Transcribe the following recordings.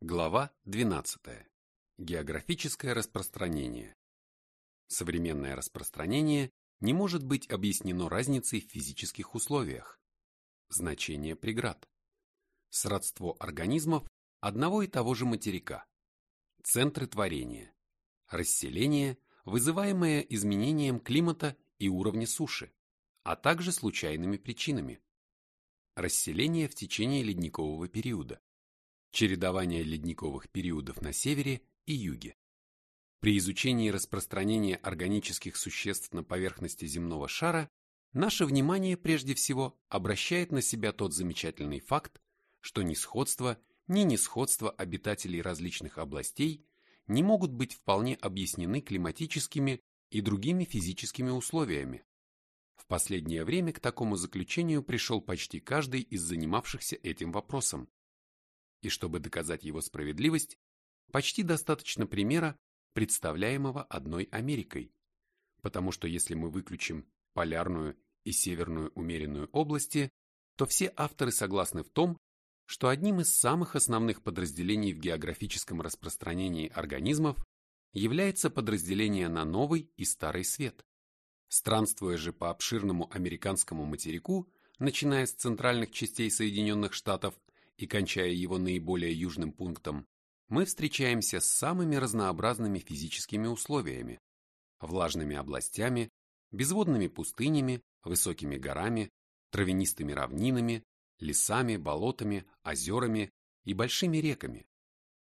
Глава 12. Географическое распространение. Современное распространение не может быть объяснено разницей в физических условиях. Значение преград. Сродство организмов одного и того же материка. Центры творения. Расселение, вызываемое изменением климата и уровня суши, а также случайными причинами. Расселение в течение ледникового периода чередование ледниковых периодов на севере и юге. При изучении распространения органических существ на поверхности земного шара наше внимание прежде всего обращает на себя тот замечательный факт, что ни сходство, ни несходство обитателей различных областей не могут быть вполне объяснены климатическими и другими физическими условиями. В последнее время к такому заключению пришел почти каждый из занимавшихся этим вопросом. И чтобы доказать его справедливость, почти достаточно примера, представляемого одной Америкой. Потому что если мы выключим полярную и северную умеренную области, то все авторы согласны в том, что одним из самых основных подразделений в географическом распространении организмов является подразделение на новый и старый свет. Странствуя же по обширному американскому материку, начиная с центральных частей Соединенных Штатов и кончая его наиболее южным пунктом, мы встречаемся с самыми разнообразными физическими условиями, влажными областями, безводными пустынями, высокими горами, травянистыми равнинами, лесами, болотами, озерами и большими реками,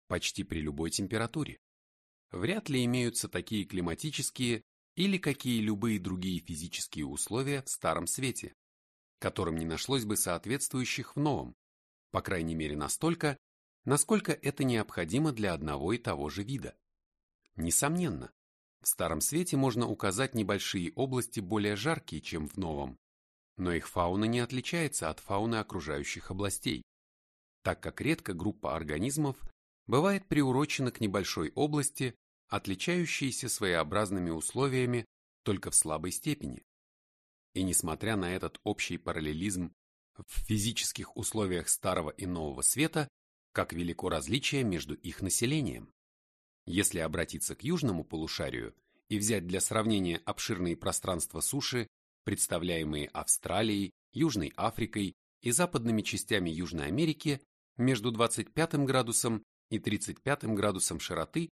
почти при любой температуре. Вряд ли имеются такие климатические или какие-либо другие физические условия в Старом Свете, которым не нашлось бы соответствующих в Новом по крайней мере настолько, насколько это необходимо для одного и того же вида. Несомненно, в Старом Свете можно указать небольшие области более жаркие, чем в Новом, но их фауна не отличается от фауны окружающих областей, так как редко группа организмов бывает приурочена к небольшой области, отличающейся своеобразными условиями только в слабой степени. И несмотря на этот общий параллелизм в физических условиях Старого и Нового Света, как велико различие между их населением. Если обратиться к южному полушарию и взять для сравнения обширные пространства суши, представляемые Австралией, Южной Африкой и западными частями Южной Америки между 25 градусом и 35 градусом широты,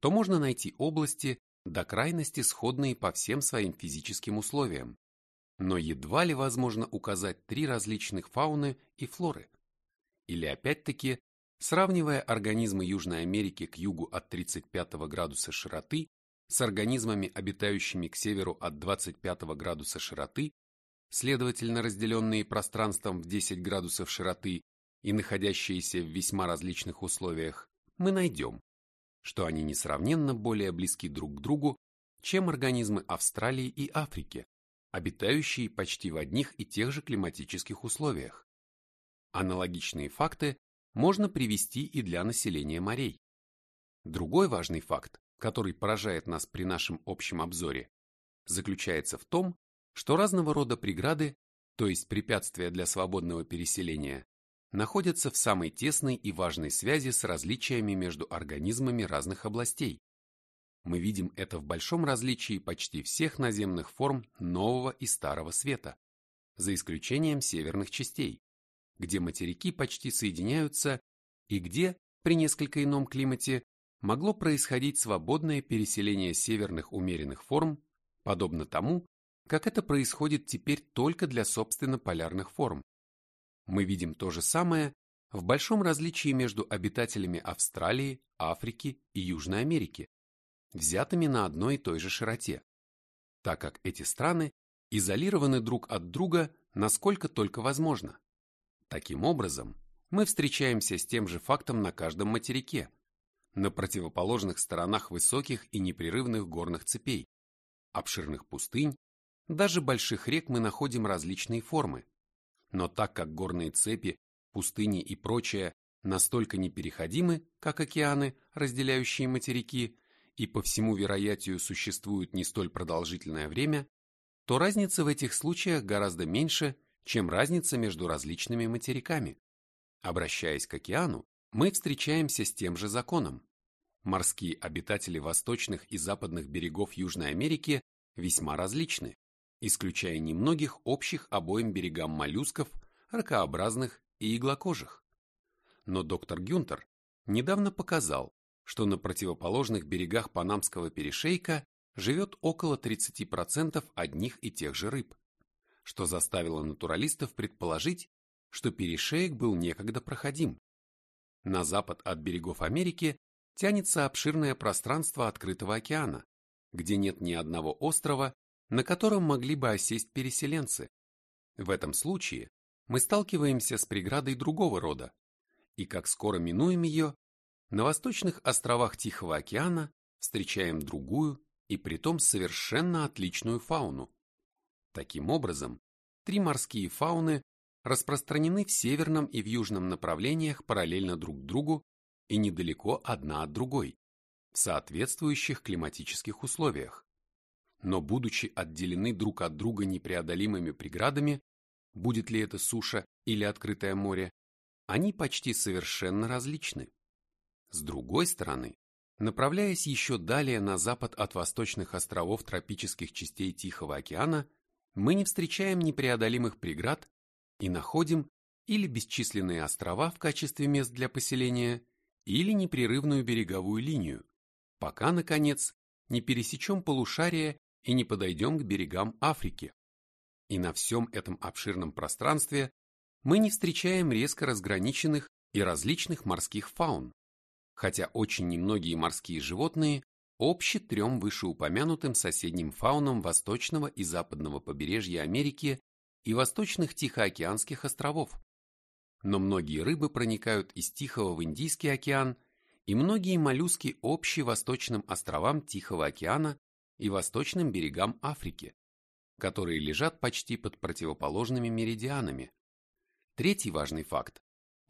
то можно найти области, до крайности сходные по всем своим физическим условиям, но едва ли возможно указать три различных фауны и флоры. Или опять-таки, сравнивая организмы Южной Америки к югу от 35 градуса широты с организмами, обитающими к северу от 25 градуса широты, следовательно разделенные пространством в 10 градусов широты и находящиеся в весьма различных условиях, мы найдем, что они несравненно более близки друг к другу, чем организмы Австралии и Африки, обитающие почти в одних и тех же климатических условиях. Аналогичные факты можно привести и для населения морей. Другой важный факт, который поражает нас при нашем общем обзоре, заключается в том, что разного рода преграды, то есть препятствия для свободного переселения, находятся в самой тесной и важной связи с различиями между организмами разных областей, мы видим это в большом различии почти всех наземных форм нового и старого света, за исключением северных частей, где материки почти соединяются и где, при несколько ином климате, могло происходить свободное переселение северных умеренных форм, подобно тому, как это происходит теперь только для собственно полярных форм. Мы видим то же самое в большом различии между обитателями Австралии, Африки и Южной Америки, взятыми на одной и той же широте, так как эти страны изолированы друг от друга насколько только возможно. Таким образом, мы встречаемся с тем же фактом на каждом материке, на противоположных сторонах высоких и непрерывных горных цепей, обширных пустынь, даже больших рек мы находим различные формы. Но так как горные цепи, пустыни и прочее настолько непереходимы, как океаны, разделяющие материки, и по всему вероятию существуют не столь продолжительное время, то разница в этих случаях гораздо меньше, чем разница между различными материками. Обращаясь к океану, мы встречаемся с тем же законом. Морские обитатели восточных и западных берегов Южной Америки весьма различны, исключая немногих общих обоим берегам моллюсков, ракообразных и иглокожих. Но доктор Гюнтер недавно показал, что на противоположных берегах Панамского перешейка живет около 30% одних и тех же рыб, что заставило натуралистов предположить, что перешеек был некогда проходим. На запад от берегов Америки тянется обширное пространство открытого океана, где нет ни одного острова, на котором могли бы осесть переселенцы. В этом случае мы сталкиваемся с преградой другого рода, и как скоро минуем ее, на восточных островах Тихого океана встречаем другую и притом совершенно отличную фауну. Таким образом, три морские фауны распространены в северном и в южном направлениях параллельно друг другу и недалеко одна от другой, в соответствующих климатических условиях. Но будучи отделены друг от друга непреодолимыми преградами, будет ли это суша или открытое море, они почти совершенно различны. С другой стороны, направляясь еще далее на запад от восточных островов тропических частей Тихого океана, мы не встречаем непреодолимых преград и находим или бесчисленные острова в качестве мест для поселения, или непрерывную береговую линию, пока, наконец, не пересечем полушарие и не подойдем к берегам Африки. И на всем этом обширном пространстве мы не встречаем резко разграниченных и различных морских фаун, хотя очень немногие морские животные общи трем вышеупомянутым соседним фаунам восточного и западного побережья Америки и восточных Тихоокеанских островов. Но многие рыбы проникают из Тихого в Индийский океан, и многие моллюски общи восточным островам Тихого океана и восточным берегам Африки, которые лежат почти под противоположными меридианами. Третий важный факт,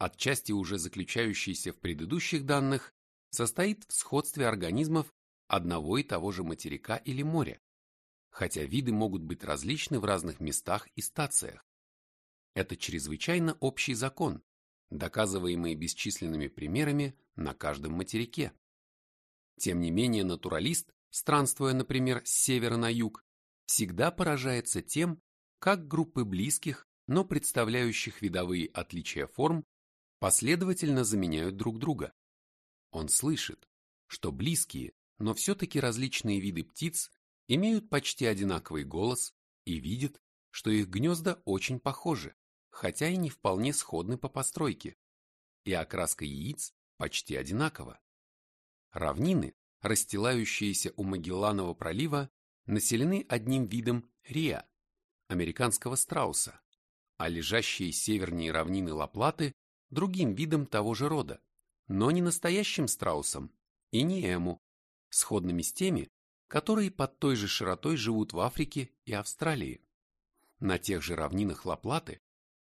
отчасти уже заключающийся в предыдущих данных, состоит в сходстве организмов одного и того же материка или моря, хотя виды могут быть различны в разных местах и стациях. Это чрезвычайно общий закон, доказываемый бесчисленными примерами на каждом материке. Тем не менее, натуралист, странствуя, например, с севера на юг, всегда поражается тем, как группы близких, но представляющих видовые отличия форм, последовательно заменяют друг друга. Он слышит, что близкие, но все-таки различные виды птиц имеют почти одинаковый голос и видит, что их гнезда очень похожи, хотя и не вполне сходны по постройке, и окраска яиц почти одинакова. Равнины, расстилающиеся у Магелланова пролива, населены одним видом риа, американского страуса, а лежащие севернее равнины Лаплаты другим видом того же рода, но не настоящим страусом и не эму, сходными с теми, которые под той же широтой живут в Африке и Австралии. На тех же равнинах Лаплаты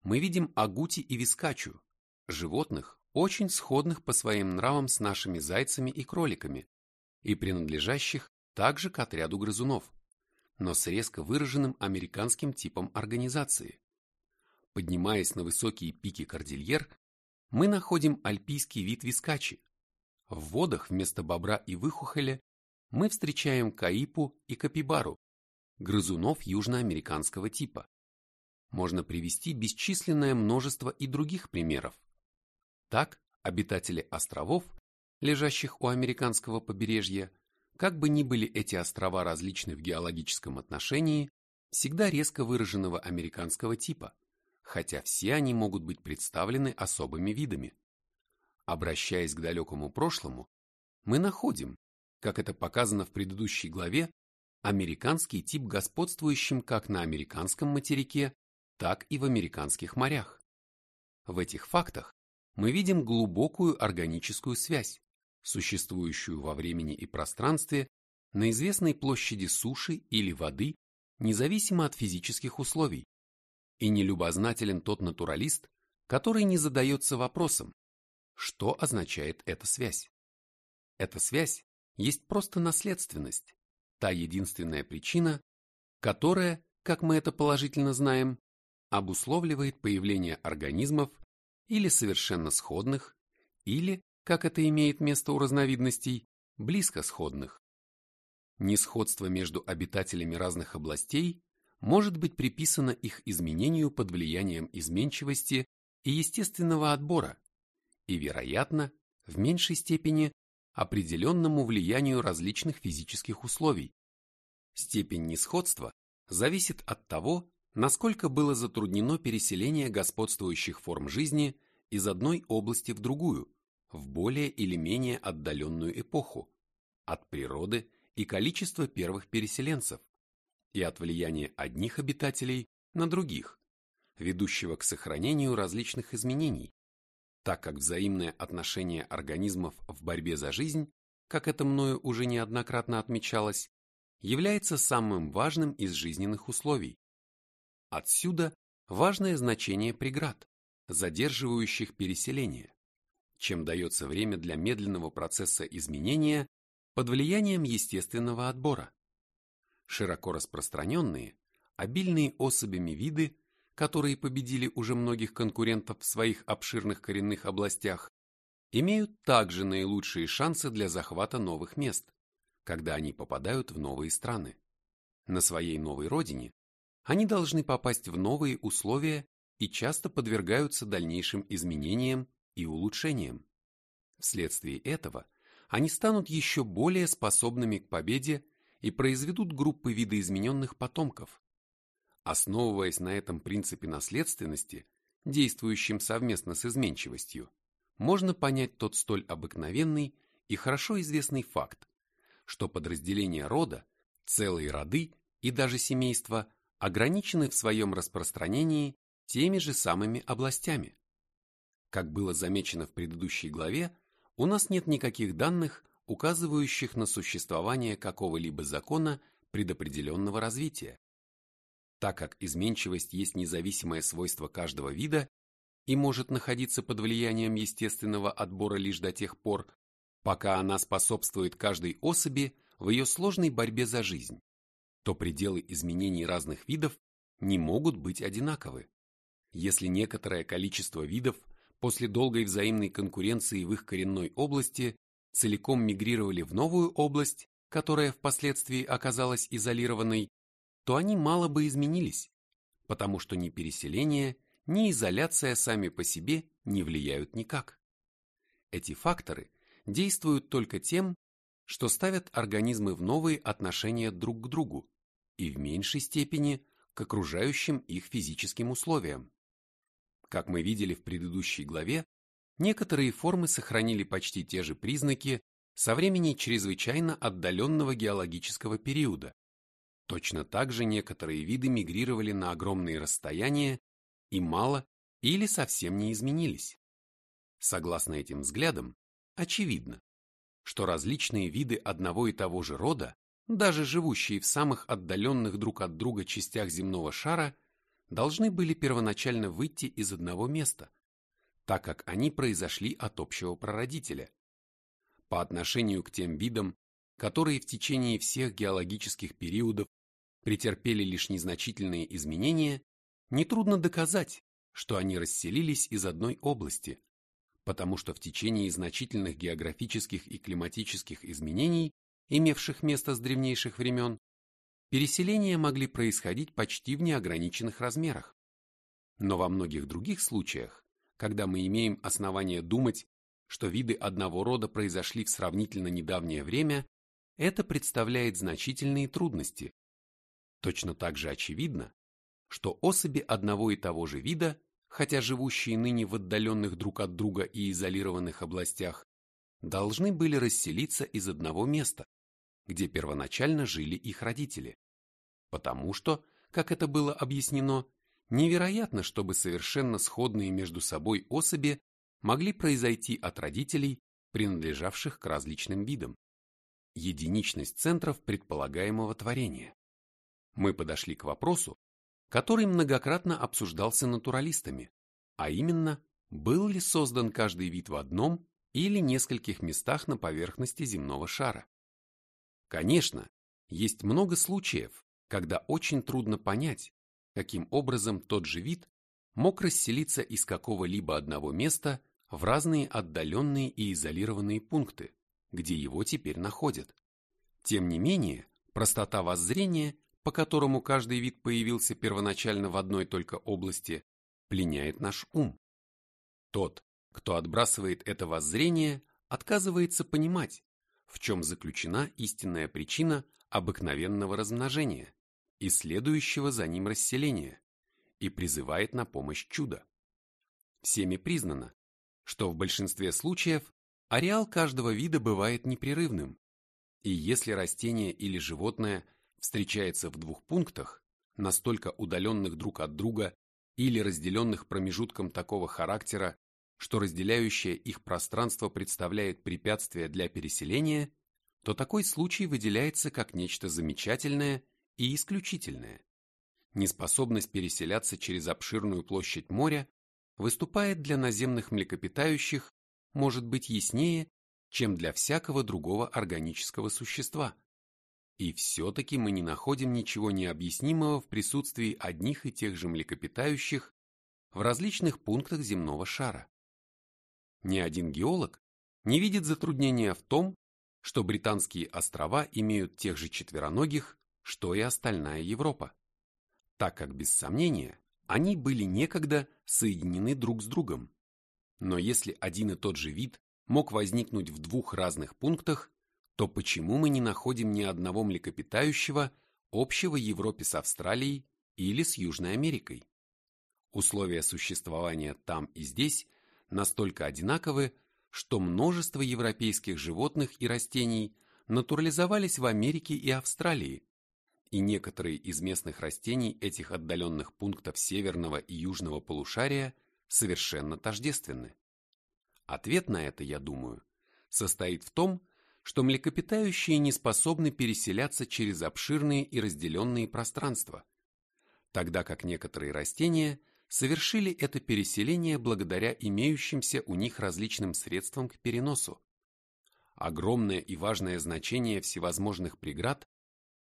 мы видим агути и вискачу, животных, очень сходных по своим нравам с нашими зайцами и кроликами, и принадлежащих также к отряду грызунов, но с резко выраженным американским типом организации. Поднимаясь на высокие пики кордильер, мы находим альпийский вид вискачи. В водах вместо бобра и выхухоля мы встречаем каипу и капибару, грызунов южноамериканского типа. Можно привести бесчисленное множество и других примеров. Так, обитатели островов, лежащих у американского побережья, как бы ни были эти острова различны в геологическом отношении, всегда резко выраженного американского типа, хотя все они могут быть представлены особыми видами. Обращаясь к далекому прошлому, мы находим, как это показано в предыдущей главе, американский тип господствующим как на американском материке, так и в американских морях. В этих фактах мы видим глубокую органическую связь, существующую во времени и пространстве на известной площади суши или воды, независимо от физических условий. И нелюбознателен тот натуралист, который не задается вопросом, что означает эта связь. Эта связь есть просто наследственность, та единственная причина, которая, как мы это положительно знаем, обусловливает появление организмов или совершенно сходных, или, как это имеет место у разновидностей, близко сходных. Несходство между обитателями разных областей может быть приписано их изменению под влиянием изменчивости и естественного отбора и, вероятно, в меньшей степени определенному влиянию различных физических условий. Степень несходства зависит от того, насколько было затруднено переселение господствующих форм жизни из одной области в другую, в более или менее отдаленную эпоху, от природы и количества первых переселенцев, и от влияния одних обитателей на других, ведущего к сохранению различных изменений, так как взаимное отношение организмов в борьбе за жизнь, как это мною уже неоднократно отмечалось, является самым важным из жизненных условий. Отсюда важное значение преград, задерживающих переселение, чем дается время для медленного процесса изменения под влиянием естественного отбора. Широко распространенные, обильные особями виды, которые победили уже многих конкурентов в своих обширных коренных областях, имеют также наилучшие шансы для захвата новых мест, когда они попадают в новые страны. На своей новой родине они должны попасть в новые условия и часто подвергаются дальнейшим изменениям и улучшениям. Вследствие этого они станут еще более способными к победе и произведут группы видоизмененных потомков. Основываясь на этом принципе наследственности, действующем совместно с изменчивостью, можно понять тот столь обыкновенный и хорошо известный факт, что подразделения рода, целые роды и даже семейства ограничены в своем распространении теми же самыми областями. Как было замечено в предыдущей главе, у нас нет никаких данных, указывающих на существование какого-либо закона предопределенного развития. Так как изменчивость есть независимое свойство каждого вида и может находиться под влиянием естественного отбора лишь до тех пор, пока она способствует каждой особи в ее сложной борьбе за жизнь, то пределы изменений разных видов не могут быть одинаковы. Если некоторое количество видов после долгой взаимной конкуренции в их коренной области целиком мигрировали в новую область, которая впоследствии оказалась изолированной, то они мало бы изменились, потому что ни переселение, ни изоляция сами по себе не влияют никак. Эти факторы действуют только тем, что ставят организмы в новые отношения друг к другу и в меньшей степени к окружающим их физическим условиям. Как мы видели в предыдущей главе, некоторые формы сохранили почти те же признаки со времени чрезвычайно отдаленного геологического периода. Точно так же некоторые виды мигрировали на огромные расстояния и мало или совсем не изменились. Согласно этим взглядам, очевидно, что различные виды одного и того же рода, даже живущие в самых отдаленных друг от друга частях земного шара, должны были первоначально выйти из одного места, так как они произошли от общего прародителя. По отношению к тем видам, которые в течение всех геологических периодов претерпели лишь незначительные изменения, нетрудно доказать, что они расселились из одной области, потому что в течение значительных географических и климатических изменений, имевших место с древнейших времен, переселения могли происходить почти в неограниченных размерах. Но во многих других случаях, когда мы имеем основания думать, что виды одного рода произошли в сравнительно недавнее время, это представляет значительные трудности. Точно так же очевидно, что особи одного и того же вида, хотя живущие ныне в отдаленных друг от друга и изолированных областях, должны были расселиться из одного места, где первоначально жили их родители. Потому что, как это было объяснено, невероятно, чтобы совершенно сходные между собой особи могли произойти от родителей, принадлежавших к различным видам. Единичность центров предполагаемого творения. Мы подошли к вопросу, который многократно обсуждался натуралистами, а именно, был ли создан каждый вид в одном или нескольких местах на поверхности земного шара. Конечно, есть много случаев, когда очень трудно понять, каким образом тот же вид мог расселиться из какого-либо одного места в разные отдаленные и изолированные пункты, где его теперь находят. Тем не менее, простота воззрения, по которому каждый вид появился первоначально в одной только области, пленяет наш ум. Тот, кто отбрасывает это воззрение, отказывается понимать, в чем заключена истинная причина обыкновенного размножения и следующего за ним расселения, и призывает на помощь чудо. Всеми признано, что в большинстве случаев ареал каждого вида бывает непрерывным, и если растение или животное встречается в двух пунктах, настолько удаленных друг от друга или разделенных промежутком такого характера, что разделяющее их пространство представляет препятствие для переселения, то такой случай выделяется как нечто замечательное и исключительное. Неспособность переселяться через обширную площадь моря выступает для наземных млекопитающих, может быть яснее, чем для всякого другого органического существа. И все-таки мы не находим ничего необъяснимого в присутствии одних и тех же млекопитающих в различных пунктах земного шара. Ни один геолог не видит затруднения в том, что британские острова имеют тех же четвероногих, что и остальная Европа, так как, без сомнения, они были некогда соединены друг с другом. Но если один и тот же вид мог возникнуть в двух разных пунктах, то почему мы не находим ни одного млекопитающего, общего Европе с Австралией или с Южной Америкой? Условия существования там и здесь настолько одинаковы, что множество европейских животных и растений натурализовались в Америке и Австралии, и некоторые из местных растений этих отдаленных пунктов северного и южного полушария совершенно тождественны. Ответ на это, я думаю, состоит в том, что млекопитающие не способны переселяться через обширные и разделенные пространства, тогда как некоторые растения совершили это переселение благодаря имеющимся у них различным средствам к переносу. Огромное и важное значение всевозможных преград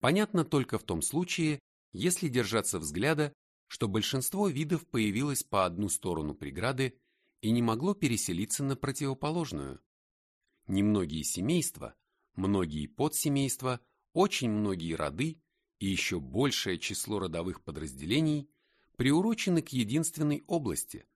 понятно только в том случае, если держаться взгляда, что большинство видов появилось по одну сторону преграды и не могло переселиться на противоположную. Немногие семейства, многие подсемейства, очень многие роды и еще большее число родовых подразделений приурочены к единственной области.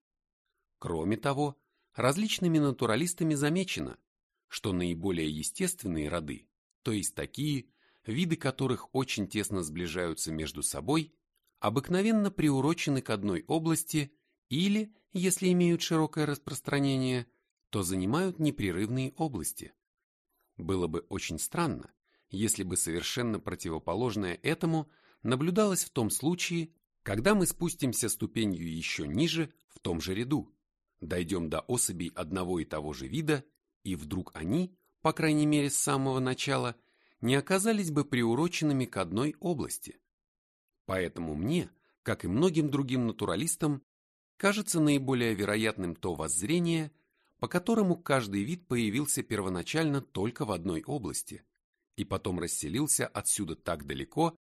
Кроме того, различными натуралистами замечено, что наиболее естественные роды, то есть такие, виды которых очень тесно сближаются между собой, обыкновенно приурочены к одной области или, если имеют широкое распространение, то занимают непрерывные области. Было бы очень странно, если бы совершенно противоположное этому наблюдалось в том случае, когда мы спустимся ступенью еще ниже в том же ряду, дойдем до особей одного и того же вида, и вдруг они, по крайней мере с самого начала, не оказались бы приуроченными к одной области. Поэтому мне, как и многим другим натуралистам, кажется наиболее вероятным то воззрение, по которому каждый вид появился первоначально только в одной области и потом расселился отсюда так далеко,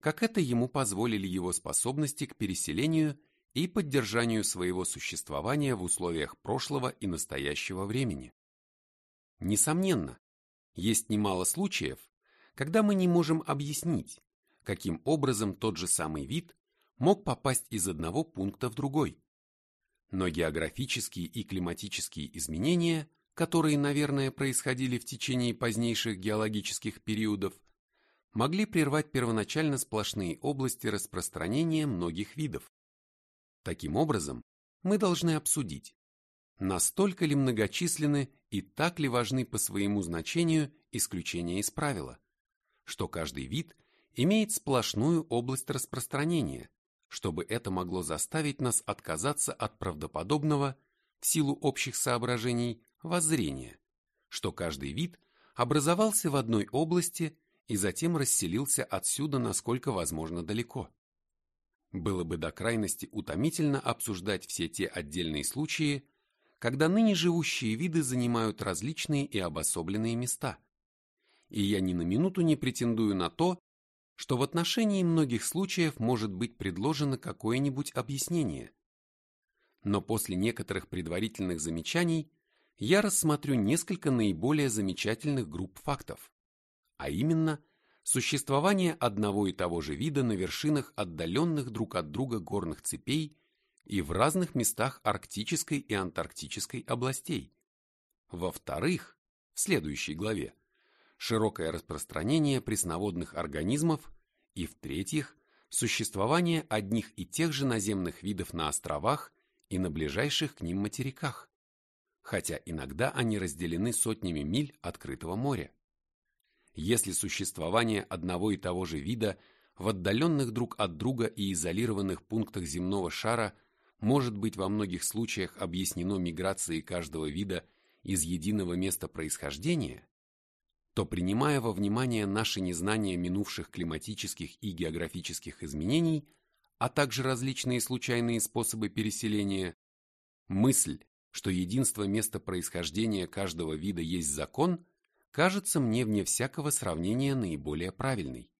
как это ему позволили его способности к переселению и поддержанию своего существования в условиях прошлого и настоящего времени. Несомненно, есть немало случаев, когда мы не можем объяснить, каким образом тот же самый вид мог попасть из одного пункта в другой. Но географические и климатические изменения, которые, наверное, происходили в течение позднейших геологических периодов, могли прервать первоначально сплошные области распространения многих видов. Таким образом, мы должны обсудить, настолько ли многочисленны и так ли важны по своему значению исключения из правила, что каждый вид имеет сплошную область распространения, чтобы это могло заставить нас отказаться от правдоподобного в силу общих соображений воззрения, что каждый вид образовался в одной области и затем расселился отсюда насколько возможно далеко. Было бы до крайности утомительно обсуждать все те отдельные случаи, когда ныне живущие виды занимают различные и обособленные места. И я ни на минуту не претендую на то, что в отношении многих случаев может быть предложено какое-нибудь объяснение. но после некоторых предварительных замечаний я рассмотрю несколько наиболее замечательных групп фактов, а именно существование одного и того же вида на вершинах отдаленных друг от друга горных цепей и в разных местах арктической и антарктической областей. Во-вторых, в следующей главе, широкое распространение пресноводных организмов и, в-третьих, существование одних и тех же наземных видов на островах и на ближайших к ним материках, хотя иногда они разделены сотнями миль открытого моря. Если существование одного и того же вида в отдаленных друг от друга и изолированных пунктах земного шара может быть во многих случаях объяснено миграцией каждого вида из единого места происхождения, то принимая во внимание наше незнание минувших климатических и географических изменений, а также различные случайные способы переселения, мысль, что единство места происхождения каждого вида есть закон, кажется мне вне всякого сравнения наиболее правильной.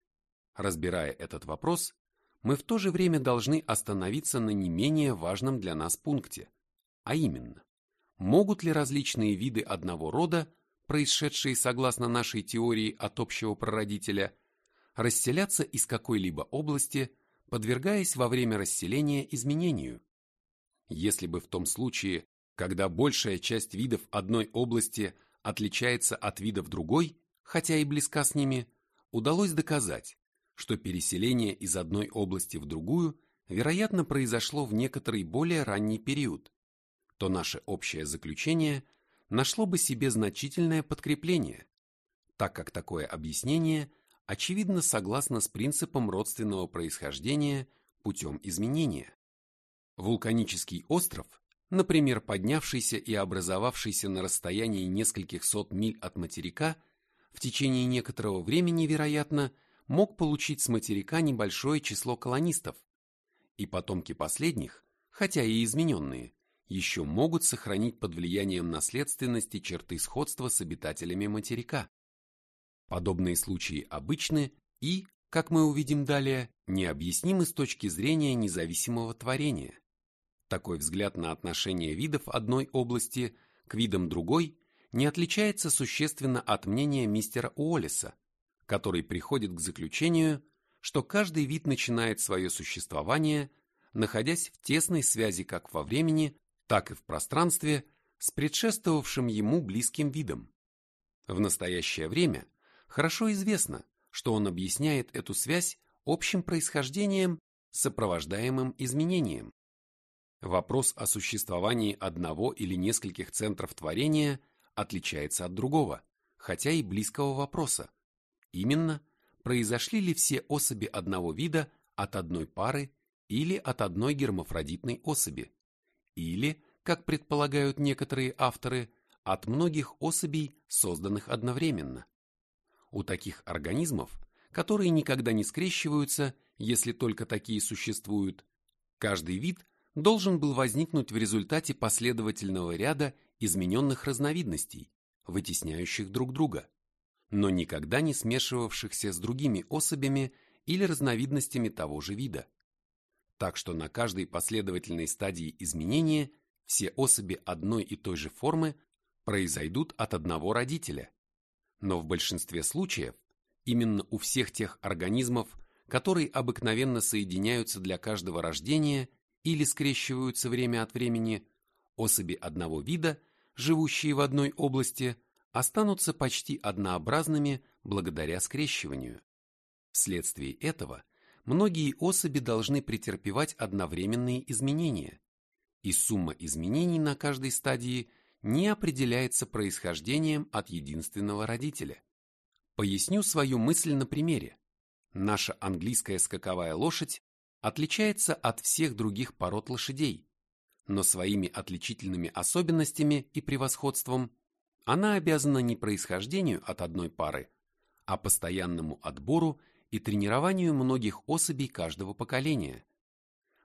Разбирая этот вопрос, мы в то же время должны остановиться на не менее важном для нас пункте, а именно, могут ли различные виды одного рода происшедшие согласно нашей теории от общего прародителя, расселяться из какой-либо области, подвергаясь во время расселения изменению. Если бы в том случае, когда большая часть видов одной области отличается от видов другой, хотя и близка с ними, удалось доказать, что переселение из одной области в другую, вероятно, произошло в некоторый более ранний период, то наше общее заключение – нашло бы себе значительное подкрепление, так как такое объяснение очевидно согласно с принципом родственного происхождения путем изменения. Вулканический остров, например, поднявшийся и образовавшийся на расстоянии нескольких сот миль от материка, в течение некоторого времени, вероятно, мог получить с материка небольшое число колонистов, и потомки последних, хотя и измененные, еще могут сохранить под влиянием наследственности черты сходства с обитателями материка. Подобные случаи обычны и, как мы увидим далее, необъяснимы с точки зрения независимого творения. Такой взгляд на отношение видов одной области к видам другой не отличается существенно от мнения мистера Уоллеса, который приходит к заключению, что каждый вид начинает свое существование, находясь в тесной связи как во времени, так и в пространстве с предшествовавшим ему близким видом. В настоящее время хорошо известно, что он объясняет эту связь общим происхождением, сопровождаемым изменением. Вопрос о существовании одного или нескольких центров творения отличается от другого, хотя и близкого вопроса. Именно, произошли ли все особи одного вида от одной пары или от одной гермафродитной особи или, как предполагают некоторые авторы, от многих особей, созданных одновременно. У таких организмов, которые никогда не скрещиваются, если только такие существуют, каждый вид должен был возникнуть в результате последовательного ряда измененных разновидностей, вытесняющих друг друга, но никогда не смешивавшихся с другими особями или разновидностями того же вида так что на каждой последовательной стадии изменения все особи одной и той же формы произойдут от одного родителя. Но в большинстве случаев именно у всех тех организмов, которые обыкновенно соединяются для каждого рождения или скрещиваются время от времени, особи одного вида, живущие в одной области, останутся почти однообразными благодаря скрещиванию. Вследствие этого – многие особи должны претерпевать одновременные изменения, и сумма изменений на каждой стадии не определяется происхождением от единственного родителя. Поясню свою мысль на примере. Наша английская скаковая лошадь отличается от всех других пород лошадей, но своими отличительными особенностями и превосходством она обязана не происхождению от одной пары, а постоянному отбору и тренированию многих особей каждого поколения.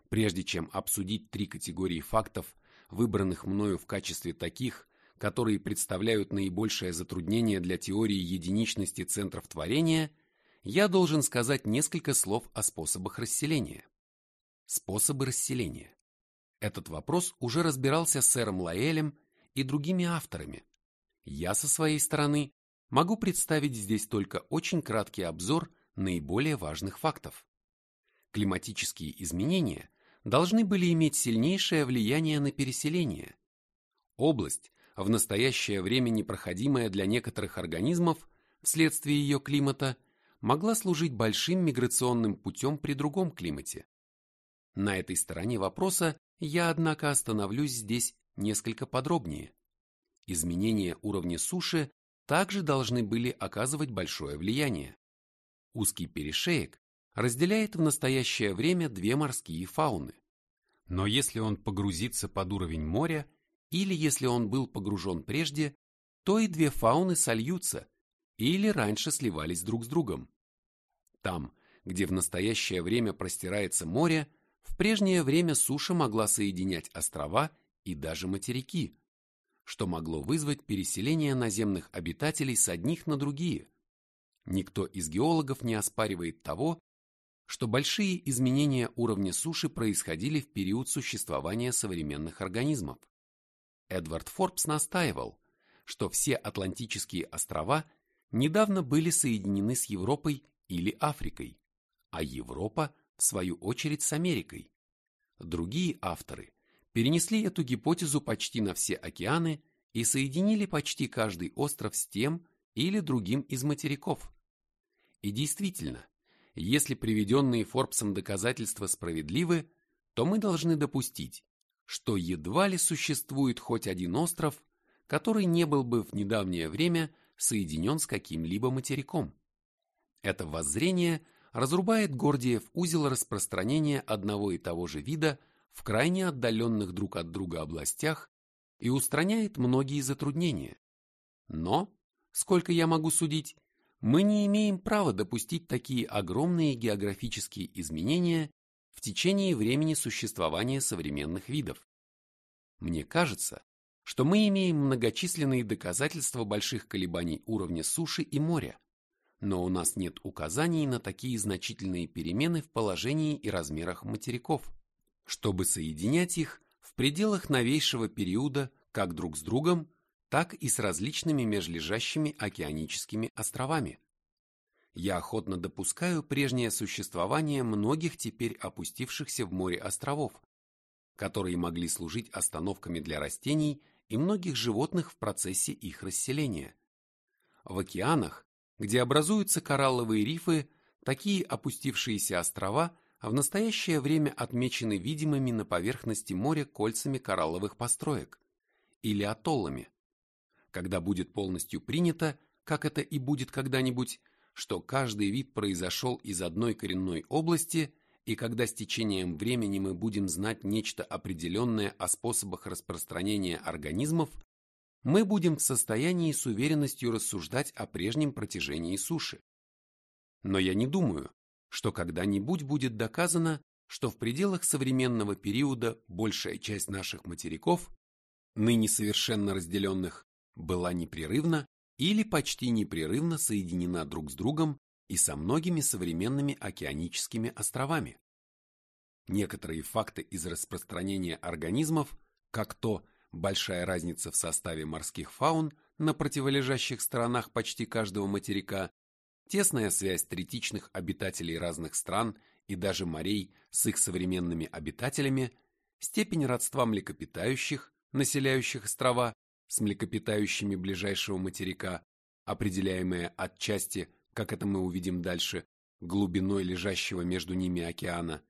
Прежде чем обсудить три категории фактов, выбранных мною в качестве таких, которые представляют наибольшее затруднение для теории единичности центров творения, я должен сказать несколько слов о способах расселения. Способы расселения. Этот вопрос уже разбирался с сэром Лаэлем и другими авторами. Я со своей стороны могу представить здесь только очень краткий обзор наиболее важных фактов. Климатические изменения должны были иметь сильнейшее влияние на переселение. Область, в настоящее время непроходимая для некоторых организмов вследствие ее климата, могла служить большим миграционным путем при другом климате. На этой стороне вопроса я, однако, остановлюсь здесь несколько подробнее. Изменения уровня суши также должны были оказывать большое влияние. Узкий перешеек разделяет в настоящее время две морские фауны. Но если он погрузится под уровень моря, или если он был погружен прежде, то и две фауны сольются, или раньше сливались друг с другом. Там, где в настоящее время простирается море, в прежнее время суша могла соединять острова и даже материки, что могло вызвать переселение наземных обитателей с одних на другие. Никто из геологов не оспаривает того, что большие изменения уровня суши происходили в период существования современных организмов. Эдвард Форбс настаивал, что все Атлантические острова недавно были соединены с Европой или Африкой, а Европа, в свою очередь, с Америкой. Другие авторы перенесли эту гипотезу почти на все океаны и соединили почти каждый остров с тем или другим из материков. И действительно, если приведенные Форбсом доказательства справедливы, то мы должны допустить, что едва ли существует хоть один остров, который не был бы в недавнее время соединен с каким-либо материком. Это воззрение разрубает Гордиев узел распространения одного и того же вида в крайне отдаленных друг от друга областях и устраняет многие затруднения. Но, сколько я могу судить, мы не имеем права допустить такие огромные географические изменения в течение времени существования современных видов. Мне кажется, что мы имеем многочисленные доказательства больших колебаний уровня суши и моря, но у нас нет указаний на такие значительные перемены в положении и размерах материков, чтобы соединять их в пределах новейшего периода как друг с другом, так и с различными межлежащими океаническими островами. Я охотно допускаю прежнее существование многих теперь опустившихся в море островов, которые могли служить остановками для растений и многих животных в процессе их расселения. В океанах где образуются коралловые рифы, такие опустившиеся острова в настоящее время отмечены видимыми на поверхности моря кольцами коралловых построек или атоллами. Когда будет полностью принято, как это и будет когда-нибудь, что каждый вид произошел из одной коренной области, и когда с течением времени мы будем знать нечто определенное о способах распространения организмов, мы будем в состоянии с уверенностью рассуждать о прежнем протяжении суши. Но я не думаю, что когда-нибудь будет доказано, что в пределах современного периода большая часть наших материков, ныне совершенно разделенных, была непрерывно или почти непрерывно соединена друг с другом и со многими современными океаническими островами. Некоторые факты из распространения организмов, как то, большая разница в составе морских фаун на противолежащих сторонах почти каждого материка, тесная связь третичных обитателей разных стран и даже морей с их современными обитателями, степень родства млекопитающих, населяющих острова, с млекопитающими ближайшего материка, определяемая отчасти, как это мы увидим дальше, глубиной лежащего между ними океана,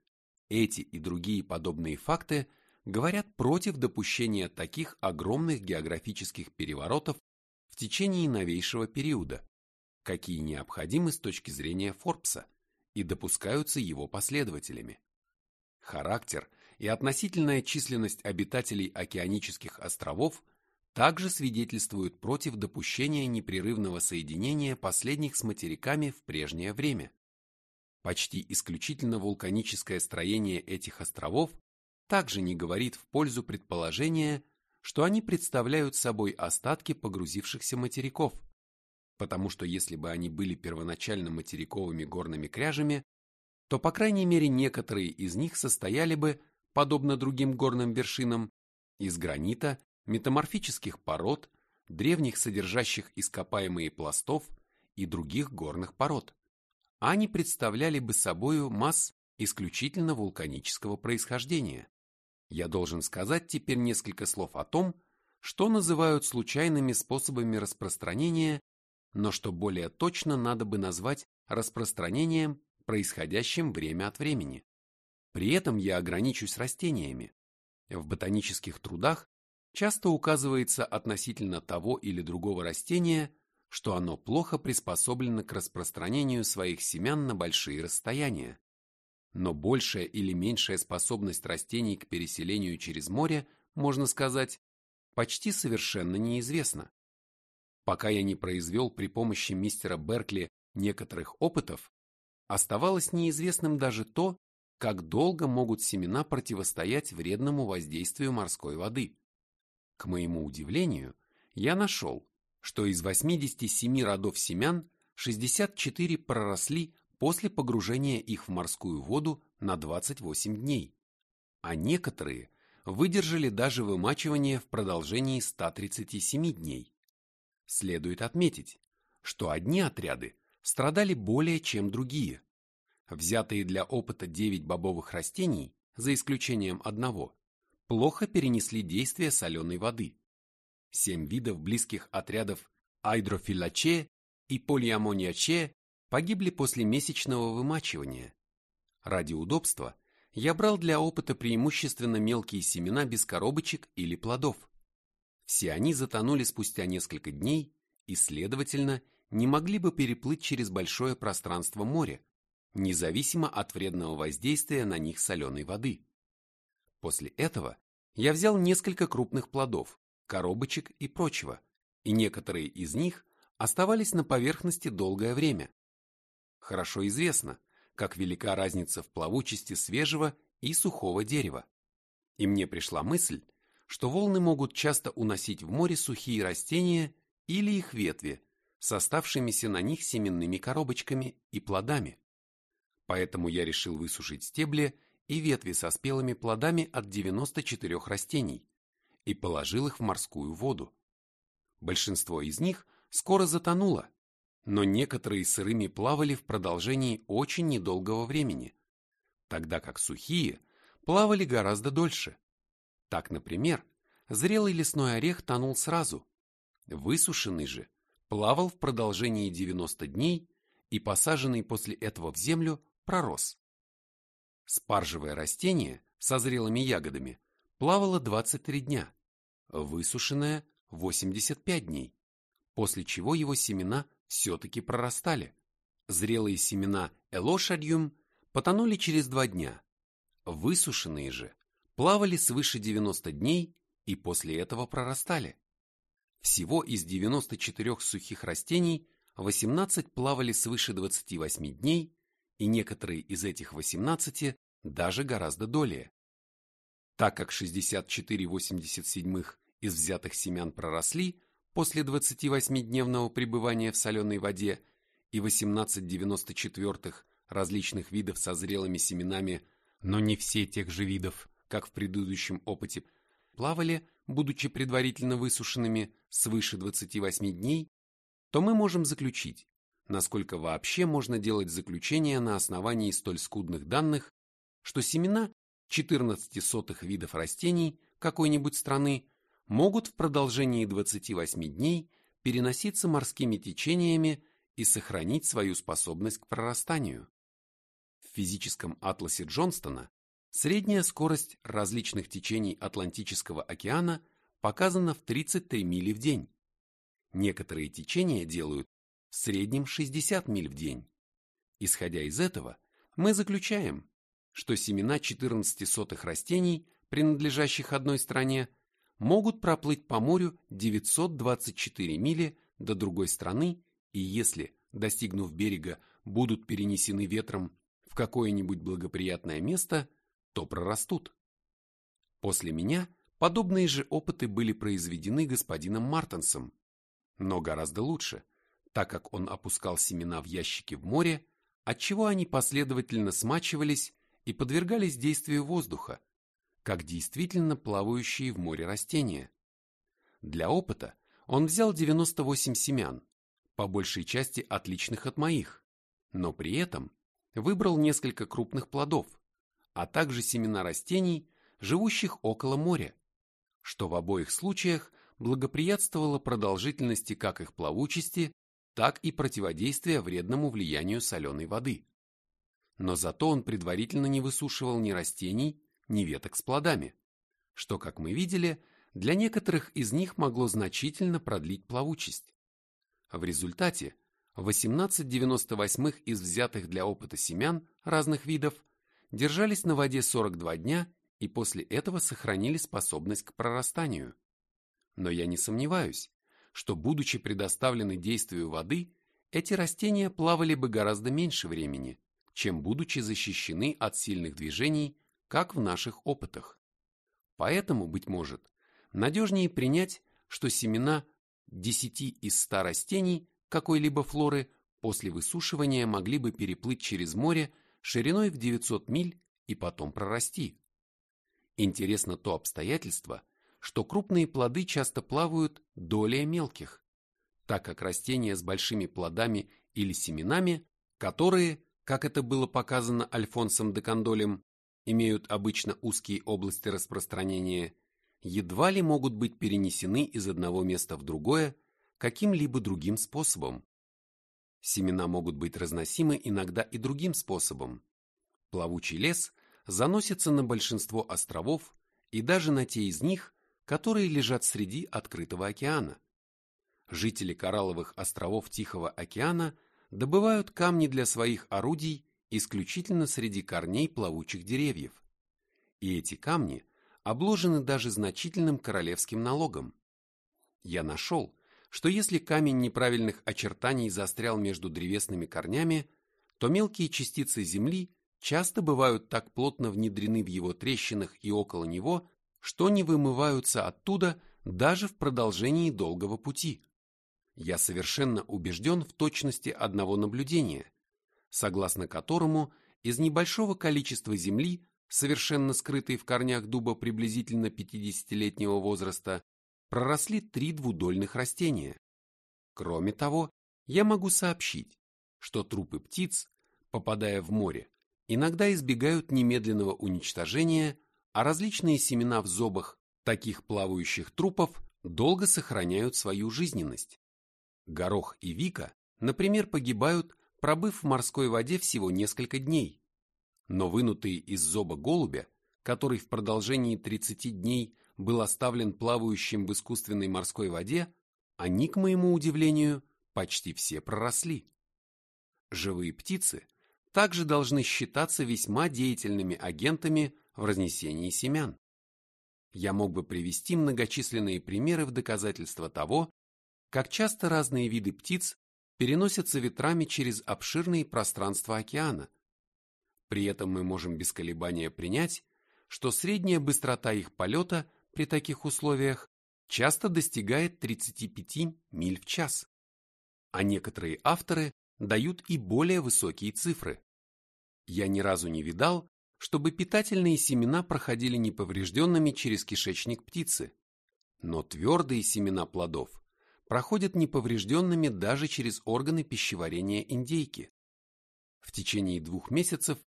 эти и другие подобные факты – говорят против допущения таких огромных географических переворотов в течение новейшего периода, какие необходимы с точки зрения Форбса и допускаются его последователями. Характер и относительная численность обитателей океанических островов также свидетельствуют против допущения непрерывного соединения последних с материками в прежнее время. Почти исключительно вулканическое строение этих островов также не говорит в пользу предположения, что они представляют собой остатки погрузившихся материков, потому что если бы они были первоначально материковыми горными кряжами, то по крайней мере некоторые из них состояли бы, подобно другим горным вершинам, из гранита, метаморфических пород, древних содержащих ископаемые пластов и других горных пород. Они представляли бы собою масс исключительно вулканического происхождения. Я должен сказать теперь несколько слов о том, что называют случайными способами распространения, но что более точно надо бы назвать распространением, происходящим время от времени. При этом я ограничусь растениями. В ботанических трудах часто указывается относительно того или другого растения, что оно плохо приспособлено к распространению своих семян на большие расстояния. Но большая или меньшая способность растений к переселению через море, можно сказать, почти совершенно неизвестна. Пока я не произвел при помощи мистера Беркли некоторых опытов, оставалось неизвестным даже то, как долго могут семена противостоять вредному воздействию морской воды. К моему удивлению, я нашел, что из 87 родов семян 64 проросли после погружения их в морскую воду на 28 дней, а некоторые выдержали даже вымачивание в продолжении 137 дней. Следует отметить, что одни отряды страдали более чем другие. Взятые для опыта 9 бобовых растений, за исключением одного, плохо перенесли действие соленой воды. Семь видов близких отрядов айдрофилаче и полиамониаче погибли после месячного вымачивания. Ради удобства я брал для опыта преимущественно мелкие семена без коробочек или плодов. Все они затонули спустя несколько дней и, следовательно, не могли бы переплыть через большое пространство моря, независимо от вредного воздействия на них соленой воды. После этого я взял несколько крупных плодов, коробочек и прочего, и некоторые из них оставались на поверхности долгое время. Хорошо известно, как велика разница в плавучести свежего и сухого дерева. И мне пришла мысль, что волны могут часто уносить в море сухие растения или их ветви с оставшимися на них семенными коробочками и плодами. Поэтому я решил высушить стебли и ветви со спелыми плодами от 94 растений и положил их в морскую воду. Большинство из них скоро затонуло, но некоторые сырыми плавали в продолжении очень недолгого времени, тогда как сухие плавали гораздо дольше. Так, например, зрелый лесной орех тонул сразу, высушенный же плавал в продолжении 90 дней и посаженный после этого в землю пророс. Спаржевое растение со зрелыми ягодами плавало 23 дня, высушенное 85 дней, после чего его семена все-таки прорастали. Зрелые семена элошадиум потонули через два дня. Высушенные же плавали свыше 90 дней и после этого прорастали. Всего из 94 сухих растений 18 плавали свыше 28 дней, и некоторые из этих 18 даже гораздо долее. Так как 64,87 из взятых семян проросли, после 28-дневного пребывания в соленой воде и 18,94 различных видов со зрелыми семенами, но не все тех же видов, как в предыдущем опыте, плавали, будучи предварительно высушенными свыше 28 дней, то мы можем заключить, насколько вообще можно делать заключение на основании столь скудных данных, что семена 14 сотых видов растений какой-нибудь страны могут в продолжении 28 дней переноситься морскими течениями и сохранить свою способность к прорастанию. В физическом атласе Джонстона средняя скорость различных течений Атлантического океана показана в 33 мили в день. Некоторые течения делают в среднем 60 миль в день. Исходя из этого, мы заключаем, что семена 14 сотых растений, принадлежащих одной стране, могут проплыть по морю 924 мили до другой страны, и если, достигнув берега, будут перенесены ветром в какое-нибудь благоприятное место, то прорастут. После меня подобные же опыты были произведены господином Мартенсом, но гораздо лучше, так как он опускал семена в ящики в море, отчего они последовательно смачивались и подвергались действию воздуха, как действительно плавающие в море растения. Для опыта он взял 98 семян, по большей части отличных от моих, но при этом выбрал несколько крупных плодов, а также семена растений, живущих около моря, что в обоих случаях благоприятствовало продолжительности как их плавучести, так и противодействия вредному влиянию соленой воды. Но зато он предварительно не высушивал ни растений, ни веток с плодами, что, как мы видели, для некоторых из них могло значительно продлить плавучесть. В результате 1898 из взятых для опыта семян разных видов держались на воде 42 дня и после этого сохранили способность к прорастанию. Но я не сомневаюсь, что, будучи предоставлены действию воды, эти растения плавали бы гораздо меньше времени, чем будучи защищены от сильных движений, как в наших опытах. Поэтому, быть может, надежнее принять, что семена 10 из 100 растений какой-либо флоры после высушивания могли бы переплыть через море шириной в 900 миль и потом прорасти. Интересно то обстоятельство, что крупные плоды часто плавают долей мелких, так как растения с большими плодами или семенами, которые, как это было показано Альфонсом де Кондолем, имеют обычно узкие области распространения, едва ли могут быть перенесены из одного места в другое каким-либо другим способом. Семена могут быть разносимы иногда и другим способом. Плавучий лес заносится на большинство островов и даже на те из них, которые лежат среди открытого океана. Жители коралловых островов Тихого океана добывают камни для своих орудий исключительно среди корней плавучих деревьев. И эти камни обложены даже значительным королевским налогом. Я нашел, что если камень неправильных очертаний застрял между древесными корнями, то мелкие частицы земли часто бывают так плотно внедрены в его трещинах и около него, что не вымываются оттуда даже в продолжении долгого пути. Я совершенно убежден в точности одного наблюдения, согласно которому из небольшого количества земли, совершенно скрытой в корнях дуба приблизительно 50-летнего возраста, проросли три двудольных растения. Кроме того, я могу сообщить, что трупы птиц, попадая в море, иногда избегают немедленного уничтожения, а различные семена в зобах таких плавающих трупов долго сохраняют свою жизненность. Горох и вика, например, погибают, пробыв в морской воде всего несколько дней. Но вынутые из зоба голубя, который в продолжении 30 дней был оставлен плавающим в искусственной морской воде, они, к моему удивлению, почти все проросли. Живые птицы также должны считаться весьма деятельными агентами в разнесении семян. Я мог бы привести многочисленные примеры в доказательство того, как часто разные виды птиц переносятся ветрами через обширные пространства океана. При этом мы можем без колебания принять, что средняя быстрота их полета при таких условиях часто достигает 35 миль в час. А некоторые авторы дают и более высокие цифры. Я ни разу не видал, чтобы питательные семена проходили неповрежденными через кишечник птицы, но твердые семена плодов проходят неповрежденными даже через органы пищеварения индейки. В течение двух месяцев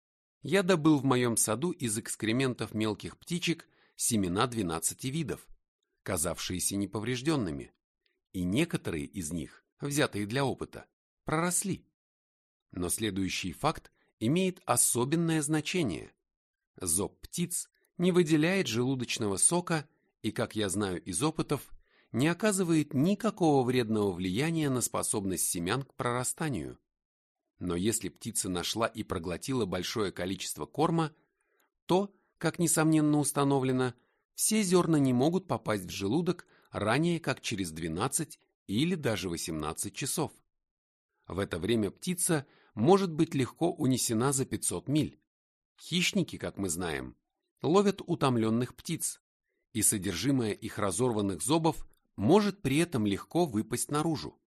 я добыл в моем саду из экскрементов мелких птичек семена 12 видов, казавшиеся неповрежденными, и некоторые из них, взятые для опыта, проросли. Но следующий факт имеет особенное значение. Зоб птиц не выделяет желудочного сока и, как я знаю из опытов, не оказывает никакого вредного влияния на способность семян к прорастанию. Но если птица нашла и проглотила большое количество корма, то, как несомненно установлено, все зерна не могут попасть в желудок ранее как через 12 или даже 18 часов. В это время птица может быть легко унесена за 500 миль. Хищники, как мы знаем, ловят утомленных птиц, и содержимое их разорванных зобов может при этом легко выпасть наружу.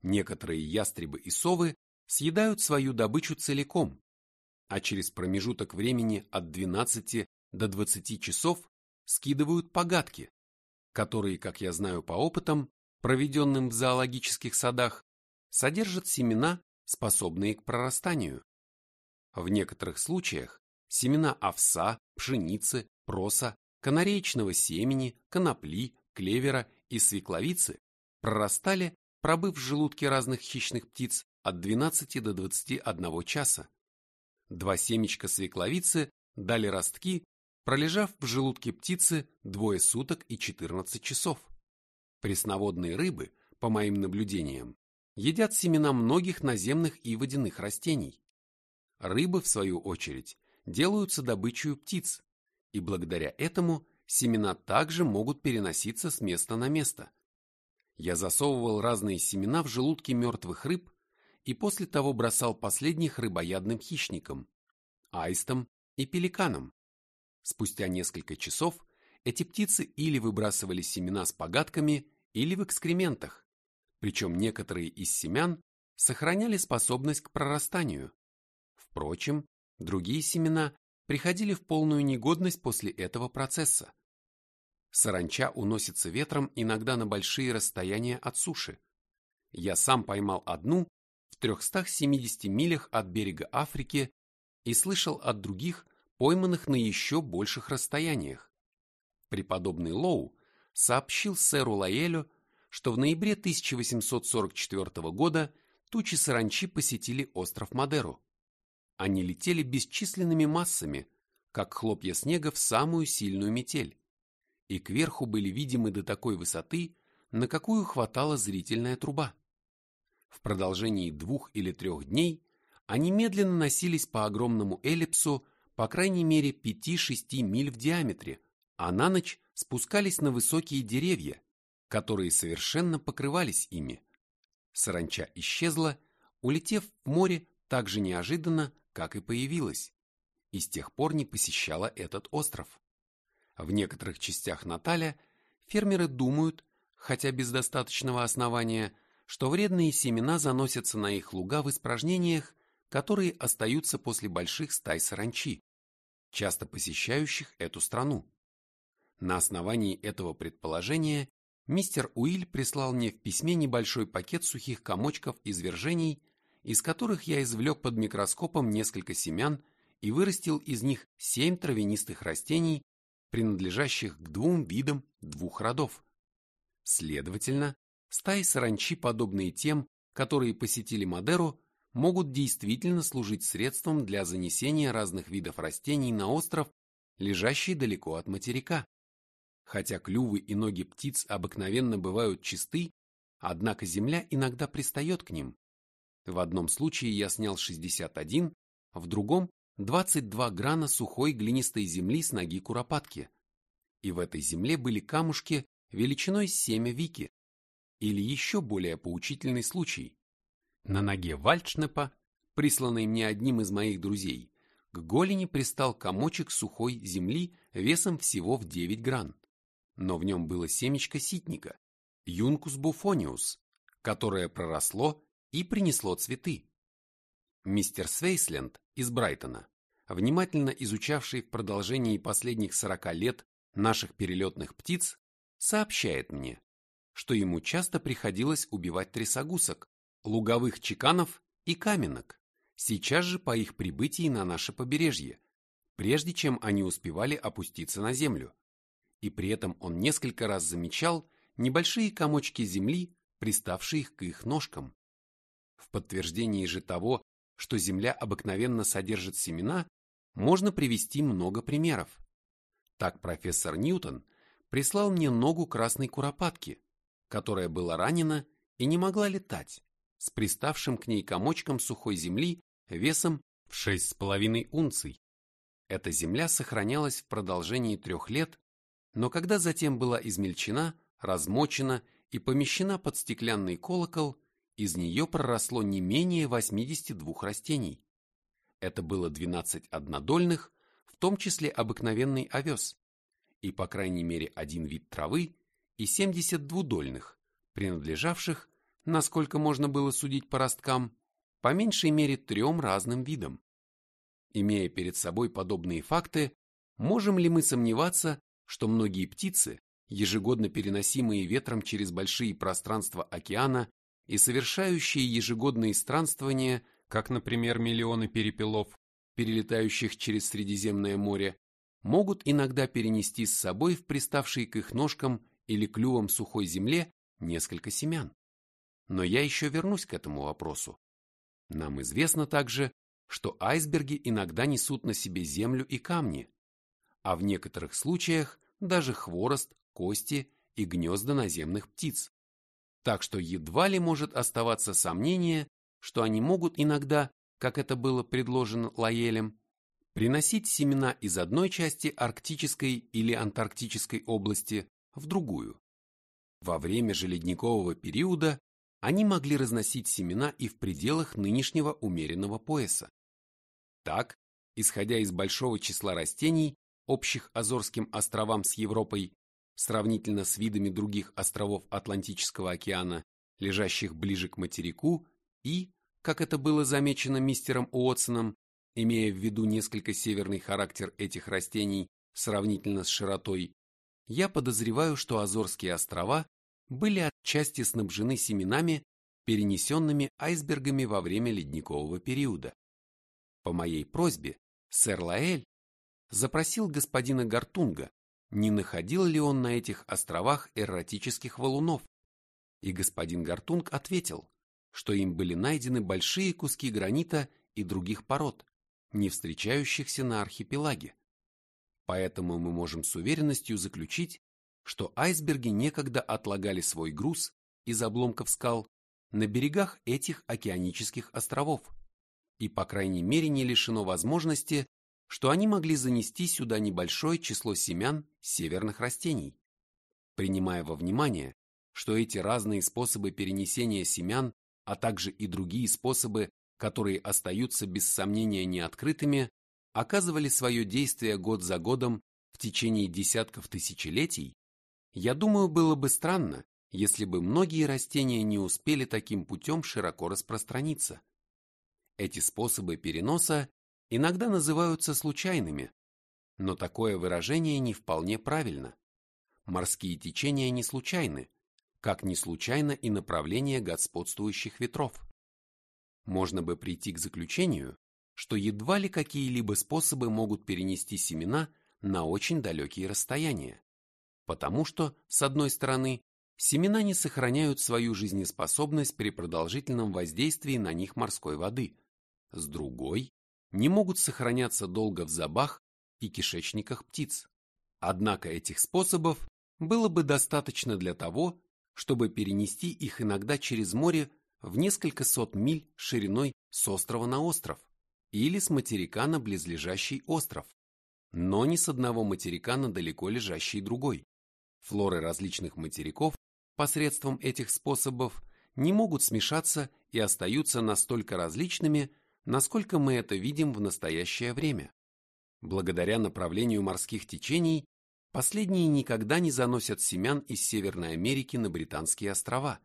Некоторые ястребы и совы съедают свою добычу целиком, а через промежуток времени от 12 до 20 часов скидывают погадки, которые, как я знаю по опытам, проведенным в зоологических садах, содержат семена, способные к прорастанию. В некоторых случаях семена овса, пшеницы, проса, канареечного семени, конопли, клевера и свекловицы прорастали, пробыв в желудке разных хищных птиц от 12 до 21 часа. Два семечка свекловицы дали ростки, пролежав в желудке птицы двое суток и 14 часов. Пресноводные рыбы, по моим наблюдениям, едят семена многих наземных и водяных растений. Рыбы, в свою очередь, делаются добычей птиц, и благодаря этому семена также могут переноситься с места на место. Я засовывал разные семена в желудки мертвых рыб и после того бросал последних рыбоядным хищникам, аистам и пеликанам. Спустя несколько часов эти птицы или выбрасывали семена с погатками, или в экскрементах, причем некоторые из семян сохраняли способность к прорастанию. Впрочем, другие семена приходили в полную негодность после этого процесса. Саранча уносится ветром иногда на большие расстояния от суши. Я сам поймал одну в 370 милях от берега Африки и слышал от других, пойманных на еще больших расстояниях. Преподобный Лоу сообщил сэру Лаэлю, что в ноябре 1844 года тучи саранчи посетили остров Мадеру. Они летели бесчисленными массами, как хлопья снега в самую сильную метель, и кверху были видимы до такой высоты, на какую хватала зрительная труба. В продолжении двух или трех дней они медленно носились по огромному эллипсу по крайней мере 5-6 миль в диаметре, а на ночь спускались на высокие деревья, которые совершенно покрывались ими. Саранча исчезла, улетев в море так же неожиданно, как и появилась, и с тех пор не посещала этот остров. В некоторых частях Наталя фермеры думают, хотя без достаточного основания, что вредные семена заносятся на их луга в испражнениях, которые остаются после больших стай саранчи, часто посещающих эту страну. На основании этого предположения мистер Уиль прислал мне в письме небольшой пакет сухих комочков извержений, из которых я извлек под микроскопом несколько семян и вырастил из них семь травянистых растений, принадлежащих к двум видам двух родов. Следовательно, стаи саранчи, подобные тем, которые посетили Мадеру, могут действительно служить средством для занесения разных видов растений на остров, лежащий далеко от материка. Хотя клювы и ноги птиц обыкновенно бывают чисты, однако земля иногда пристает к ним. В одном случае я снял 61, в другом 22 грана сухой глинистой земли с ноги куропатки. И в этой земле были камушки величиной семя вики. Или еще более поучительный случай. На ноге вальдшнепа, присланной мне одним из моих друзей, к голени пристал комочек сухой земли весом всего в 9 гран но в нем было семечко ситника, юнкус буфониус, которое проросло и принесло цветы. Мистер Свейсленд из Брайтона, внимательно изучавший в продолжении последних 40 лет наших перелетных птиц, сообщает мне, что ему часто приходилось убивать трясогусок, луговых чеканов и каменок, сейчас же по их прибытии на наше побережье, прежде чем они успевали опуститься на землю и при этом он несколько раз замечал небольшие комочки земли, приставшие к их ножкам. В подтверждении же того, что земля обыкновенно содержит семена, можно привести много примеров. Так профессор Ньютон прислал мне ногу красной куропатки, которая была ранена и не могла летать, с приставшим к ней комочком сухой земли весом в 6,5 унций. Эта земля сохранялась в продолжении трех лет но когда затем была измельчена, размочена и помещена под стеклянный колокол, из нее проросло не менее 82 растений. Это было 12 однодольных, в том числе обыкновенный овес, и по крайней мере один вид травы, и 70 двудольных, принадлежавших, насколько можно было судить по росткам, по меньшей мере трем разным видам. Имея перед собой подобные факты, можем ли мы сомневаться, что многие птицы, ежегодно переносимые ветром через большие пространства океана и совершающие ежегодные странствования, как, например, миллионы перепелов, перелетающих через Средиземное море, могут иногда перенести с собой в приставшей к их ножкам или клювам сухой земле несколько семян. Но я еще вернусь к этому вопросу. Нам известно также, что айсберги иногда несут на себе землю и камни, а в некоторых случаях даже хворост, кости и гнезда наземных птиц. Так что едва ли может оставаться сомнение, что они могут иногда, как это было предложено Лаелем, приносить семена из одной части арктической или антарктической области в другую. Во время же ледникового периода они могли разносить семена и в пределах нынешнего умеренного пояса. Так, исходя из большого числа растений, общих Азорским островам с Европой, сравнительно с видами других островов Атлантического океана, лежащих ближе к материку, и, как это было замечено мистером Уотсоном, имея в виду несколько северный характер этих растений сравнительно с широтой, я подозреваю, что Азорские острова были отчасти снабжены семенами, перенесенными айсбергами во время ледникового периода. По моей просьбе, сэр Лаэль запросил господина Гартунга, не находил ли он на этих островах эротических валунов, и господин Гартунг ответил, что им были найдены большие куски гранита и других пород, не встречающихся на архипелаге. Поэтому мы можем с уверенностью заключить, что айсберги некогда отлагали свой груз из обломков скал на берегах этих океанических островов, и по крайней мере не лишено возможности, что они могли занести сюда небольшое число семян северных растений. Принимая во внимание, что эти разные способы перенесения семян, а также и другие способы, которые остаются без сомнения неоткрытыми, оказывали свое действие год за годом в течение десятков тысячелетий, я думаю, было бы странно, если бы многие растения не успели таким путем широко распространиться. Эти способы переноса иногда называются случайными, но такое выражение не вполне правильно. Морские течения не случайны, как не случайно и направление господствующих ветров. Можно бы прийти к заключению, что едва ли какие-либо способы могут перенести семена на очень далекие расстояния потому что, с одной стороны, семена не сохраняют свою жизнеспособность при продолжительном воздействии на них морской воды, с другой, не могут сохраняться долго в зубах и кишечниках птиц. Однако этих способов было бы достаточно для того, чтобы перенести их иногда через море в несколько сот миль шириной с острова на остров или с материка на близлежащий остров, но не с одного материка на далеко лежащий другой. Флоры различных материков посредством этих способов не могут смешаться и остаются настолько различными, насколько мы это видим в настоящее время. Благодаря направлению морских течений, последние никогда не заносят семян из Северной Америки на Британские острова,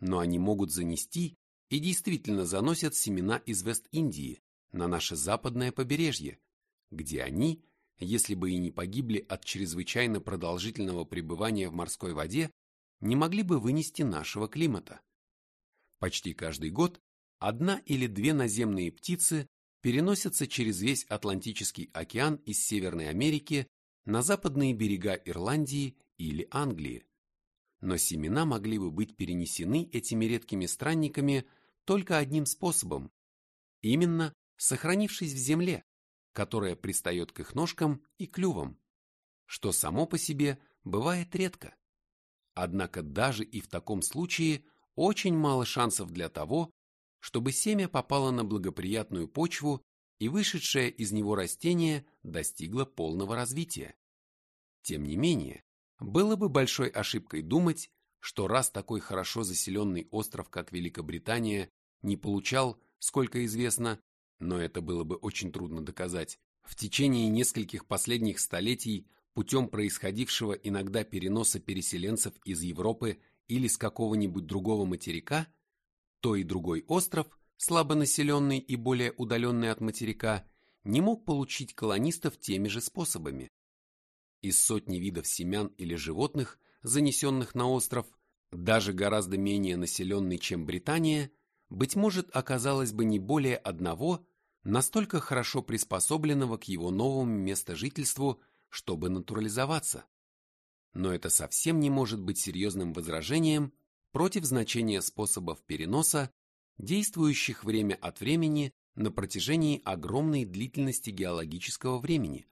но они могут занести и действительно заносят семена из Вест-Индии на наше западное побережье, где они если бы и не погибли от чрезвычайно продолжительного пребывания в морской воде, не могли бы вынести нашего климата. Почти каждый год одна или две наземные птицы переносятся через весь Атлантический океан из Северной Америки на западные берега Ирландии или Англии. Но семена могли бы быть перенесены этими редкими странниками только одним способом, именно сохранившись в земле, которая пристает к их ножкам и клювам, что само по себе бывает редко. Однако даже и в таком случае очень мало шансов для того, чтобы семя попало на благоприятную почву и вышедшее из него растение достигло полного развития. Тем не менее, было бы большой ошибкой думать, что раз такой хорошо заселенный остров, как Великобритания, не получал, сколько известно, но это было бы очень трудно доказать, в течение нескольких последних столетий путем происходившего иногда переноса переселенцев из Европы или с какого-нибудь другого материка, то и другой остров, слабо населенный и более удаленный от материка, не мог получить колонистов теми же способами. Из сотни видов семян или животных, занесенных на остров, даже гораздо менее населенный, чем Британия, быть может, оказалось бы не более одного, настолько хорошо приспособленного к его новому местожительству, чтобы натурализоваться. Но это совсем не может быть серьезным возражением против значения способов переноса, действующих время от времени на протяжении огромной длительности геологического времени,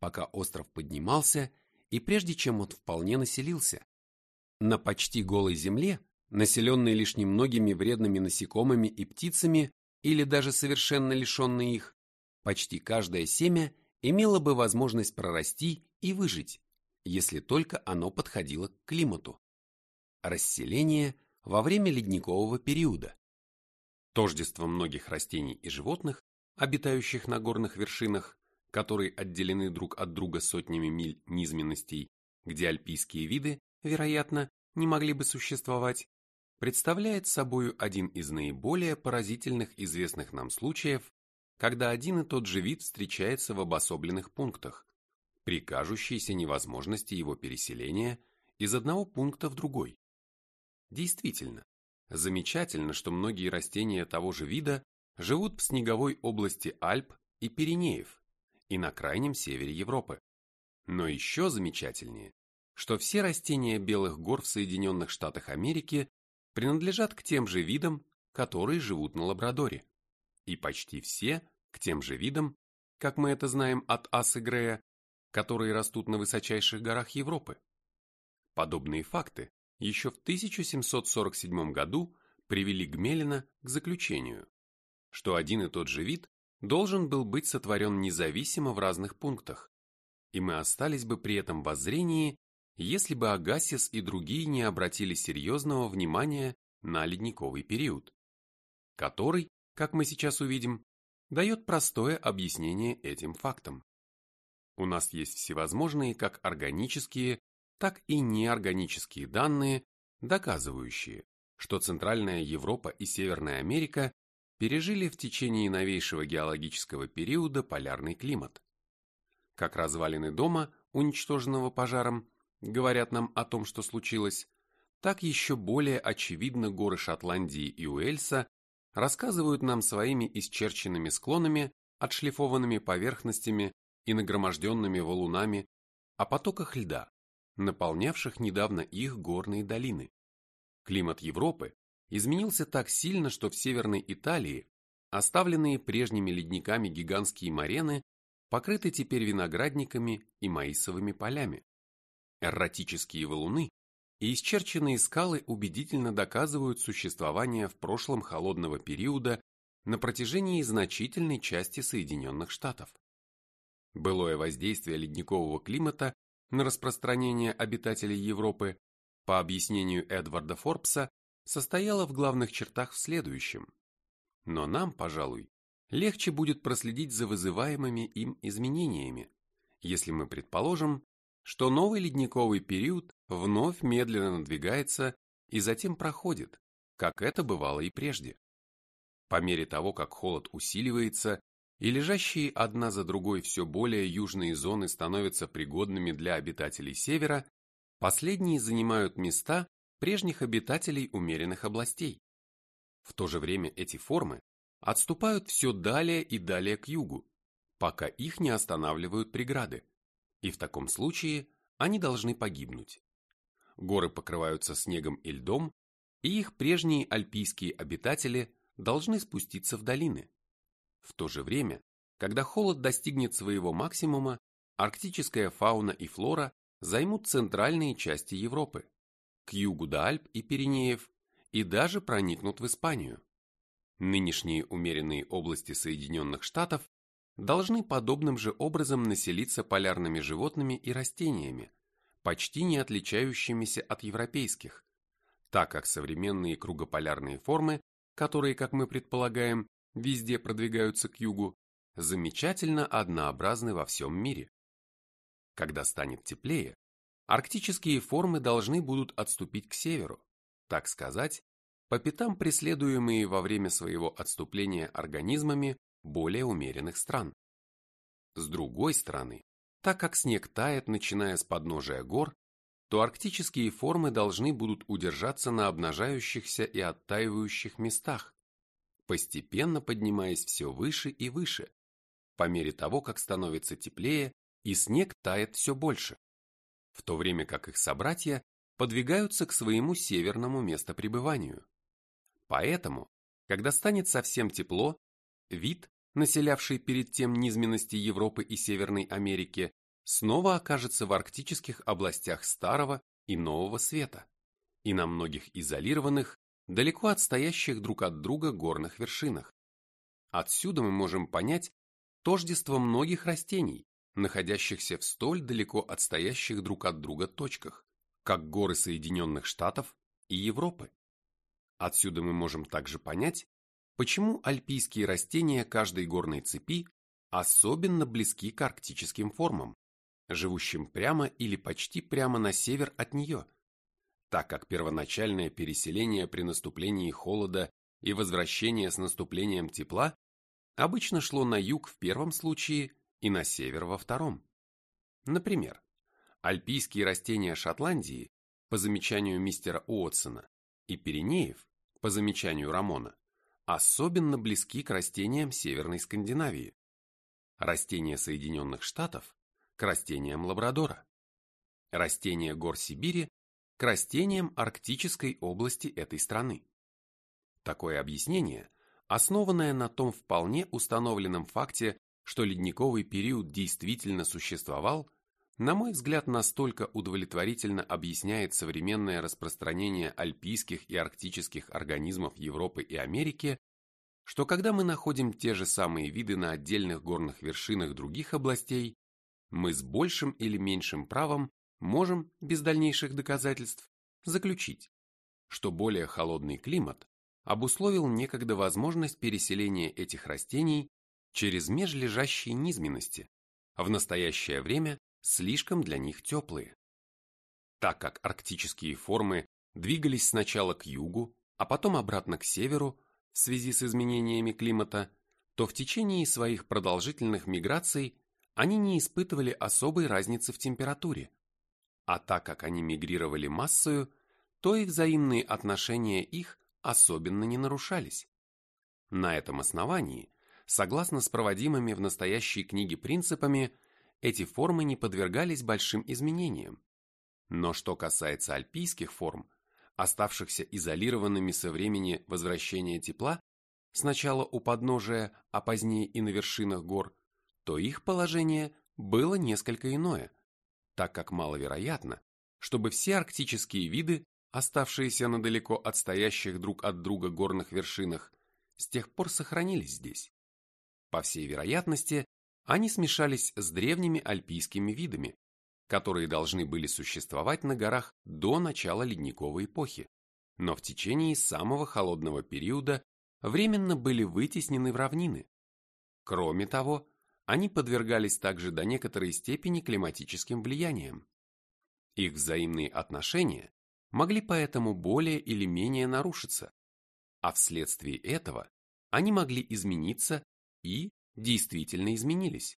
пока остров поднимался и прежде чем он вполне населился. На почти голой земле, населенной лишь немногими вредными насекомыми и птицами, или даже совершенно лишенной их, почти каждое семя имело бы возможность прорасти и выжить, если только оно подходило к климату. Расселение во время ледникового периода. Тождество многих растений и животных, обитающих на горных вершинах, которые отделены друг от друга сотнями миль низменностей, где альпийские виды, вероятно, не могли бы существовать, представляет собою один из наиболее поразительных известных нам случаев, когда один и тот же вид встречается в обособленных пунктах, при кажущейся невозможности его переселения из одного пункта в другой. Действительно, замечательно, что многие растения того же вида живут в снеговой области Альп и Пиренеев и на крайнем севере Европы. Но еще замечательнее, что все растения белых гор в Соединенных Штатах Америки принадлежат к тем же видам, которые живут на Лабрадоре, и почти все к тем же видам, как мы это знаем от асы Грея, которые растут на высочайших горах Европы. Подобные факты еще в 1747 году привели Гмелина к заключению, что один и тот же вид должен был быть сотворен независимо в разных пунктах, и мы остались бы при этом воззрении если бы Агасис и другие не обратили серьезного внимания на ледниковый период, который, как мы сейчас увидим, дает простое объяснение этим фактам. У нас есть всевозможные как органические, так и неорганические данные, доказывающие, что Центральная Европа и Северная Америка пережили в течение новейшего геологического периода полярный климат. Как развалины дома, уничтоженного пожаром, говорят нам о том, что случилось, так еще более очевидно горы Шотландии и Уэльса рассказывают нам своими исчерченными склонами, отшлифованными поверхностями и нагроможденными валунами о потоках льда, наполнявших недавно их горные долины. Климат Европы изменился так сильно, что в Северной Италии оставленные прежними ледниками гигантские марены покрыты теперь виноградниками и маисовыми полями. Эрратические валуны и исчерченные скалы убедительно доказывают существование в прошлом холодного периода на протяжении значительной части Соединенных Штатов. Былое воздействие ледникового климата на распространение обитателей Европы, по объяснению Эдварда Форбса, состояло в главных чертах в следующем. Но нам, пожалуй, легче будет проследить за вызываемыми им изменениями, если мы предположим, что новый ледниковый период вновь медленно надвигается и затем проходит, как это бывало и прежде. По мере того, как холод усиливается и лежащие одна за другой все более южные зоны становятся пригодными для обитателей севера, последние занимают места прежних обитателей умеренных областей. В то же время эти формы отступают все далее и далее к югу, пока их не останавливают преграды и в таком случае они должны погибнуть. Горы покрываются снегом и льдом, и их прежние альпийские обитатели должны спуститься в долины. В то же время, когда холод достигнет своего максимума, арктическая фауна и флора займут центральные части Европы, к югу до Альп и Пиренеев, и даже проникнут в Испанию. Нынешние умеренные области Соединенных Штатов должны подобным же образом населиться полярными животными и растениями, почти не отличающимися от европейских, так как современные кругополярные формы, которые, как мы предполагаем, везде продвигаются к югу, замечательно однообразны во всем мире. Когда станет теплее, арктические формы должны будут отступить к северу, так сказать, по пятам преследуемые во время своего отступления организмами более умеренных стран. С другой стороны, так как снег тает, начиная с подножия гор, то арктические формы должны будут удержаться на обнажающихся и оттаивающих местах, постепенно поднимаясь все выше и выше, по мере того, как становится теплее и снег тает все больше, в то время как их собратья подвигаются к своему северному местопребыванию. Поэтому, когда станет совсем тепло, вид, населявший перед тем низменности Европы и Северной Америки, снова окажется в арктических областях Старого и Нового Света и на многих изолированных, далеко отстоящих друг от друга горных вершинах. Отсюда мы можем понять тождество многих растений, находящихся в столь далеко отстоящих друг от друга точках, как горы Соединенных Штатов и Европы. Отсюда мы можем также понять, почему альпийские растения каждой горной цепи особенно близки к арктическим формам, живущим прямо или почти прямо на север от нее, так как первоначальное переселение при наступлении холода и возвращение с наступлением тепла обычно шло на юг в первом случае и на север во втором. Например, альпийские растения Шотландии, по замечанию мистера Уотсона, и Пиренеев, по замечанию Рамона, особенно близки к растениям Северной Скандинавии. Растения Соединенных Штатов к растениям Лабрадора. Растения гор Сибири к растениям арктической области этой страны. Такое объяснение, основанное на том вполне установленном факте, что ледниковый период действительно существовал, на мой взгляд, настолько удовлетворительно объясняет современное распространение альпийских и арктических организмов Европы и Америки, что когда мы находим те же самые виды на отдельных горных вершинах других областей, мы с большим или меньшим правом можем, без дальнейших доказательств, заключить, что более холодный климат обусловил некогда возможность переселения этих растений через межлежащие низменности, а в настоящее время слишком для них теплые. Так как арктические формы двигались сначала к югу, а потом обратно к северу в связи с изменениями климата, то в течение своих продолжительных миграций они не испытывали особой разницы в температуре. А так как они мигрировали массою, то и взаимные отношения их особенно не нарушались. На этом основании Согласно с проводимыми в настоящей книге принципами, эти формы не подвергались большим изменениям. Но что касается альпийских форм, оставшихся изолированными со времени возвращения тепла, сначала у подножия, а позднее и на вершинах гор, то их положение было несколько иное, так как маловероятно, чтобы все арктические виды, оставшиеся на далеко отстоящих друг от друга горных вершинах, с тех пор сохранились здесь. По всей вероятности, они смешались с древними альпийскими видами, которые должны были существовать на горах до начала ледниковой эпохи, но в течение самого холодного периода временно были вытеснены в равнины. Кроме того, они подвергались также до некоторой степени климатическим влияниям. Их взаимные отношения могли поэтому более или менее нарушиться, а вследствие этого они могли измениться и действительно изменились.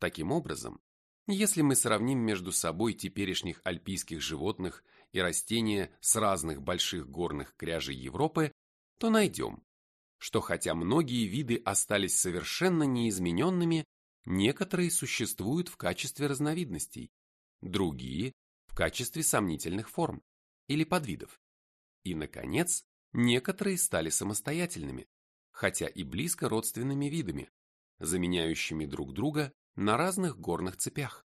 Таким образом, если мы сравним между собой теперешних альпийских животных и растения с разных больших горных кряжей Европы, то найдем, что хотя многие виды остались совершенно неизмененными, некоторые существуют в качестве разновидностей, другие – в качестве сомнительных форм или подвидов. И, наконец, некоторые стали самостоятельными, хотя и близко родственными видами, заменяющими друг друга на разных горных цепях.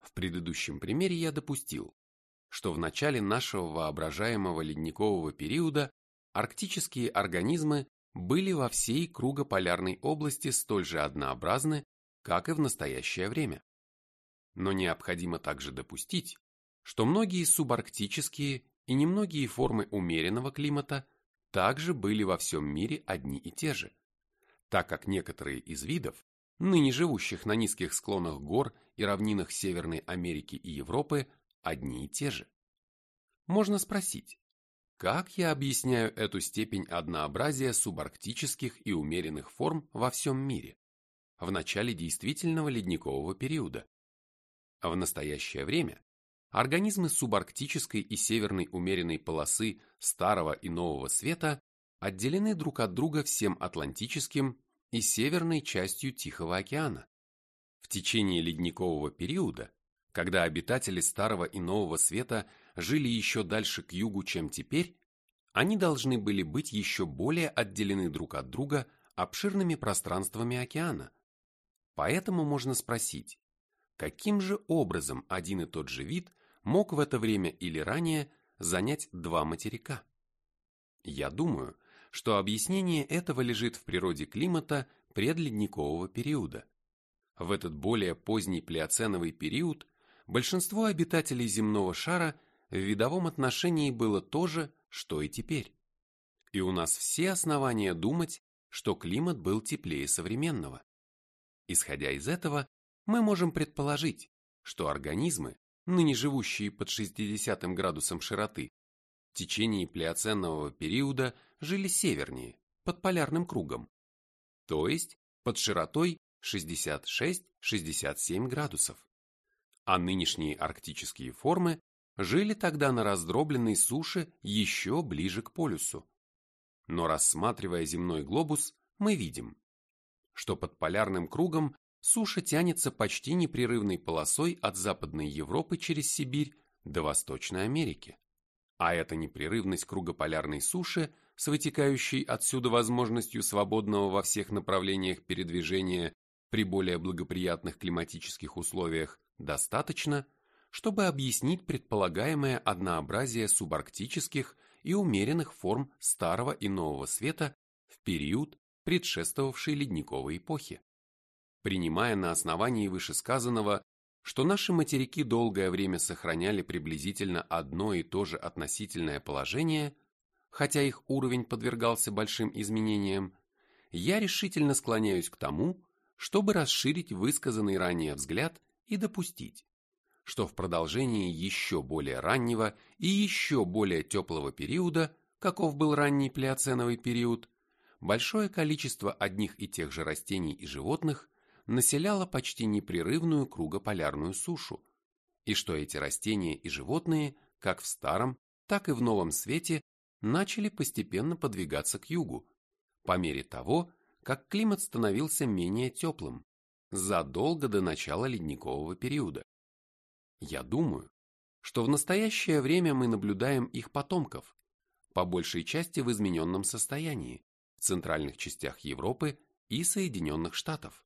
В предыдущем примере я допустил, что в начале нашего воображаемого ледникового периода арктические организмы были во всей кругополярной области столь же однообразны, как и в настоящее время. Но необходимо также допустить, что многие субарктические и немногие формы умеренного климата также были во всем мире одни и те же, так как некоторые из видов, ныне живущих на низких склонах гор и равнинах Северной Америки и Европы, одни и те же. Можно спросить, как я объясняю эту степень однообразия субарктических и умеренных форм во всем мире? В начале действительного ледникового периода. В настоящее время организмы субарктической и северной умеренной полосы Старого и Нового Света отделены друг от друга всем Атлантическим и северной частью Тихого океана. В течение ледникового периода, когда обитатели Старого и Нового Света жили еще дальше к югу, чем теперь, они должны были быть еще более отделены друг от друга обширными пространствами океана. Поэтому можно спросить, каким же образом один и тот же вид мог в это время или ранее занять два материка? Я думаю, что объяснение этого лежит в природе климата предледникового периода. В этот более поздний плеоценовый период большинство обитателей земного шара в видовом отношении было то же, что и теперь. И у нас все основания думать, что климат был теплее современного. Исходя из этого, мы можем предположить, что организмы, ныне живущие под 60 градусом широты, в течение плеоценного периода жили севернее, под полярным кругом, то есть под широтой 66-67 градусов. А нынешние арктические формы жили тогда на раздробленной суше еще ближе к полюсу. Но рассматривая земной глобус, мы видим, что под полярным кругом суша тянется почти непрерывной полосой от Западной Европы через Сибирь до Восточной Америки. А эта непрерывность кругополярной суши с вытекающей отсюда возможностью свободного во всех направлениях передвижения при более благоприятных климатических условиях достаточно, чтобы объяснить предполагаемое однообразие субарктических и умеренных форм старого и нового света в период, предшествовавший ледниковой эпохе. Принимая на основании вышесказанного, что наши материки долгое время сохраняли приблизительно одно и то же относительное положение, хотя их уровень подвергался большим изменениям, я решительно склоняюсь к тому, чтобы расширить высказанный ранее взгляд и допустить, что в продолжении еще более раннего и еще более теплого периода, каков был ранний плеоценовый период, большое количество одних и тех же растений и животных населяло почти непрерывную кругополярную сушу, и что эти растения и животные, как в старом, так и в новом свете, начали постепенно подвигаться к югу, по мере того, как климат становился менее теплым, задолго до начала ледникового периода. Я думаю, что в настоящее время мы наблюдаем их потомков, по большей части в измененном состоянии, центральных частях Европы и Соединенных Штатов.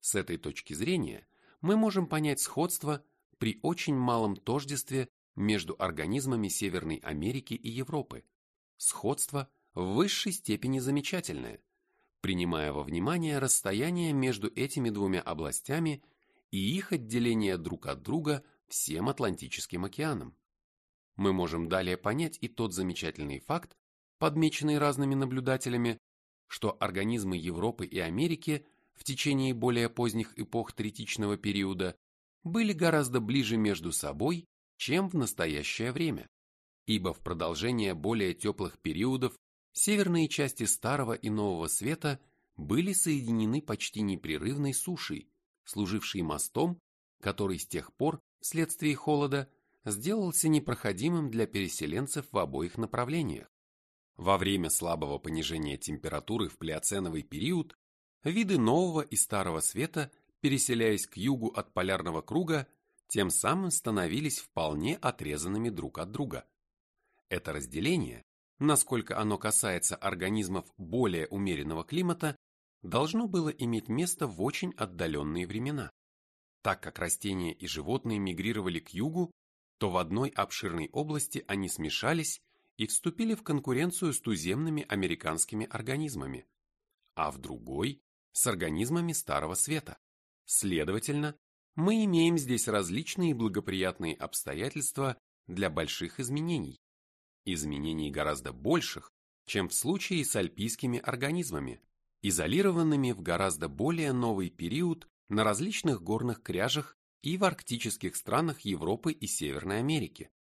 С этой точки зрения мы можем понять сходство при очень малом тождестве между организмами Северной Америки и Европы. Сходство в высшей степени замечательное, принимая во внимание расстояние между этими двумя областями и их отделение друг от друга всем Атлантическим океаном. Мы можем далее понять и тот замечательный факт, подмеченный разными наблюдателями, что организмы Европы и Америки в течение более поздних эпох третичного периода были гораздо ближе между собой, чем в настоящее время, ибо в продолжение более теплых периодов северные части Старого и Нового Света были соединены почти непрерывной сушей, служившей мостом, который с тех пор, вследствие холода, сделался непроходимым для переселенцев в обоих направлениях. Во время слабого понижения температуры в плеоценовый период виды нового и старого света, переселяясь к югу от полярного круга, тем самым становились вполне отрезанными друг от друга. Это разделение, насколько оно касается организмов более умеренного климата, должно было иметь место в очень отдаленные времена. Так как растения и животные мигрировали к югу, то в одной обширной области они смешались и вступили в конкуренцию с туземными американскими организмами, а в другой – с организмами Старого Света. Следовательно, мы имеем здесь различные благоприятные обстоятельства для больших изменений. Изменений гораздо больших, чем в случае с альпийскими организмами, изолированными в гораздо более новый период на различных горных кряжах и в арктических странах Европы и Северной Америки.